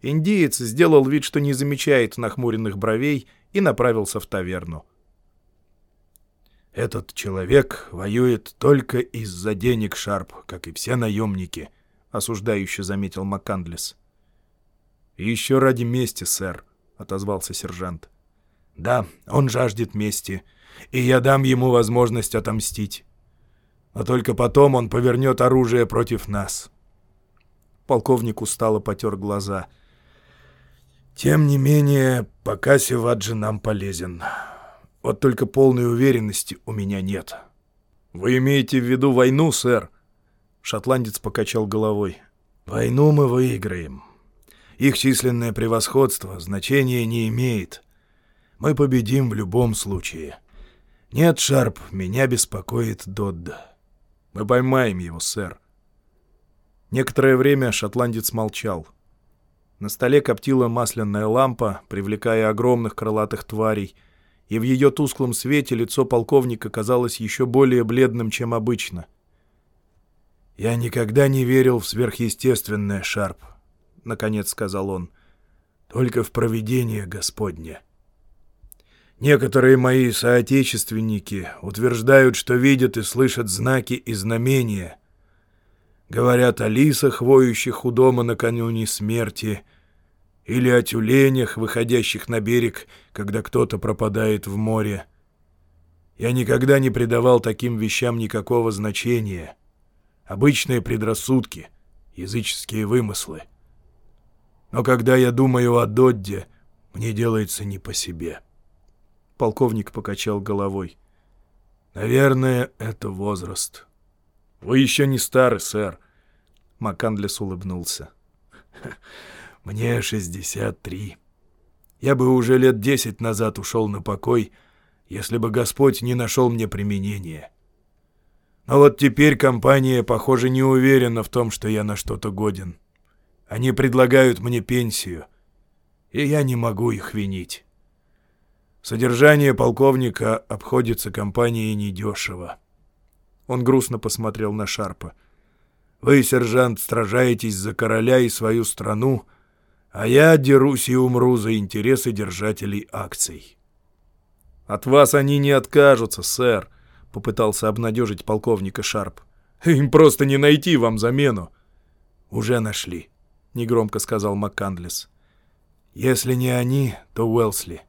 Индиец сделал вид, что не замечает нахмуренных бровей, и направился в таверну. «Этот человек воюет только из-за денег, Шарп, как и все наемники», — осуждающе заметил Маккандлес. еще ради мести, сэр», — отозвался сержант. «Да, он жаждет мести, и я дам ему возможность отомстить. А только потом он повернет оружие против нас». Полковник устало потер глаза. «Тем не менее, пока Севаджи нам полезен». Вот только полной уверенности у меня нет. Вы имеете в виду войну, сэр? Шотландец покачал головой. Войну мы выиграем. Их численное превосходство значения не имеет. Мы победим в любом случае. Нет, Шарп, меня беспокоит Додда. Мы поймаем его, сэр. Некоторое время шотландец молчал. На столе коптила масляная лампа, привлекая огромных крылатых тварей — и в ее тусклом свете лицо полковника казалось еще более бледным, чем обычно. «Я никогда не верил в сверхъестественное, Шарп», — наконец сказал он, — «только в провидение Господне». Некоторые мои соотечественники утверждают, что видят и слышат знаки и знамения. Говорят о лисах, воющих у дома накануне смерти — или о тюленях, выходящих на берег, когда кто-то пропадает в море. Я никогда не придавал таким вещам никакого значения. Обычные предрассудки, языческие вымыслы. Но когда я думаю о Додде, мне делается не по себе. Полковник покачал головой. Наверное, это возраст. Вы еще не старый, сэр. Макандлес улыбнулся. «Мне 63. Я бы уже лет десять назад ушел на покой, если бы Господь не нашел мне применения. Но вот теперь компания, похоже, не уверена в том, что я на что-то годен. Они предлагают мне пенсию, и я не могу их винить. Содержание полковника обходится компанией недешево. Он грустно посмотрел на Шарпа. «Вы, сержант, сражаетесь за короля и свою страну, а я дерусь и умру за интересы держателей акций». «От вас они не откажутся, сэр», — попытался обнадежить полковника Шарп. «Им просто не найти вам замену». «Уже нашли», — негромко сказал МакКандлес. «Если не они, то Уэлсли.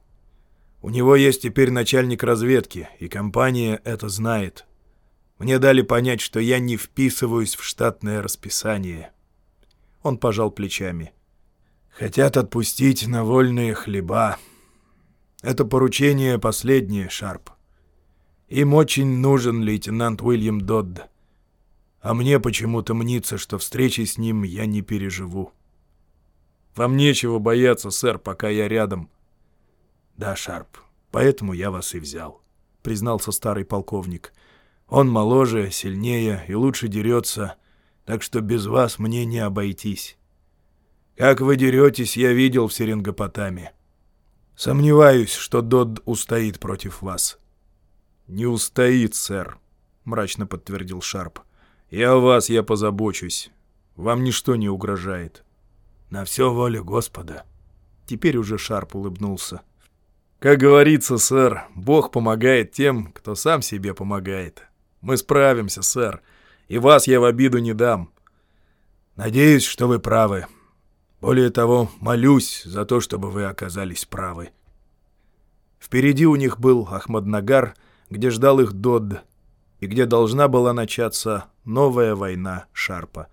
У него есть теперь начальник разведки, и компания это знает. Мне дали понять, что я не вписываюсь в штатное расписание». Он пожал плечами. «Хотят отпустить на вольные хлеба. Это поручение последнее, Шарп. Им очень нужен лейтенант Уильям Додд. А мне почему-то мнится, что встречи с ним я не переживу. Вам нечего бояться, сэр, пока я рядом. Да, Шарп, поэтому я вас и взял, признался старый полковник. Он моложе, сильнее и лучше дерется, так что без вас мне не обойтись. Как вы деретесь, я видел в Серингопотаме. Сомневаюсь, что Додд устоит против вас. «Не устоит, сэр», — мрачно подтвердил Шарп. «И о вас я позабочусь. Вам ничто не угрожает». «На все воля Господа». Теперь уже Шарп улыбнулся. «Как говорится, сэр, Бог помогает тем, кто сам себе помогает. Мы справимся, сэр, и вас я в обиду не дам». «Надеюсь, что вы правы. Более того, молюсь за то, чтобы вы оказались правы». Впереди у них был Ахмаднагар — где ждал их Додд, и где должна была начаться новая война Шарпа.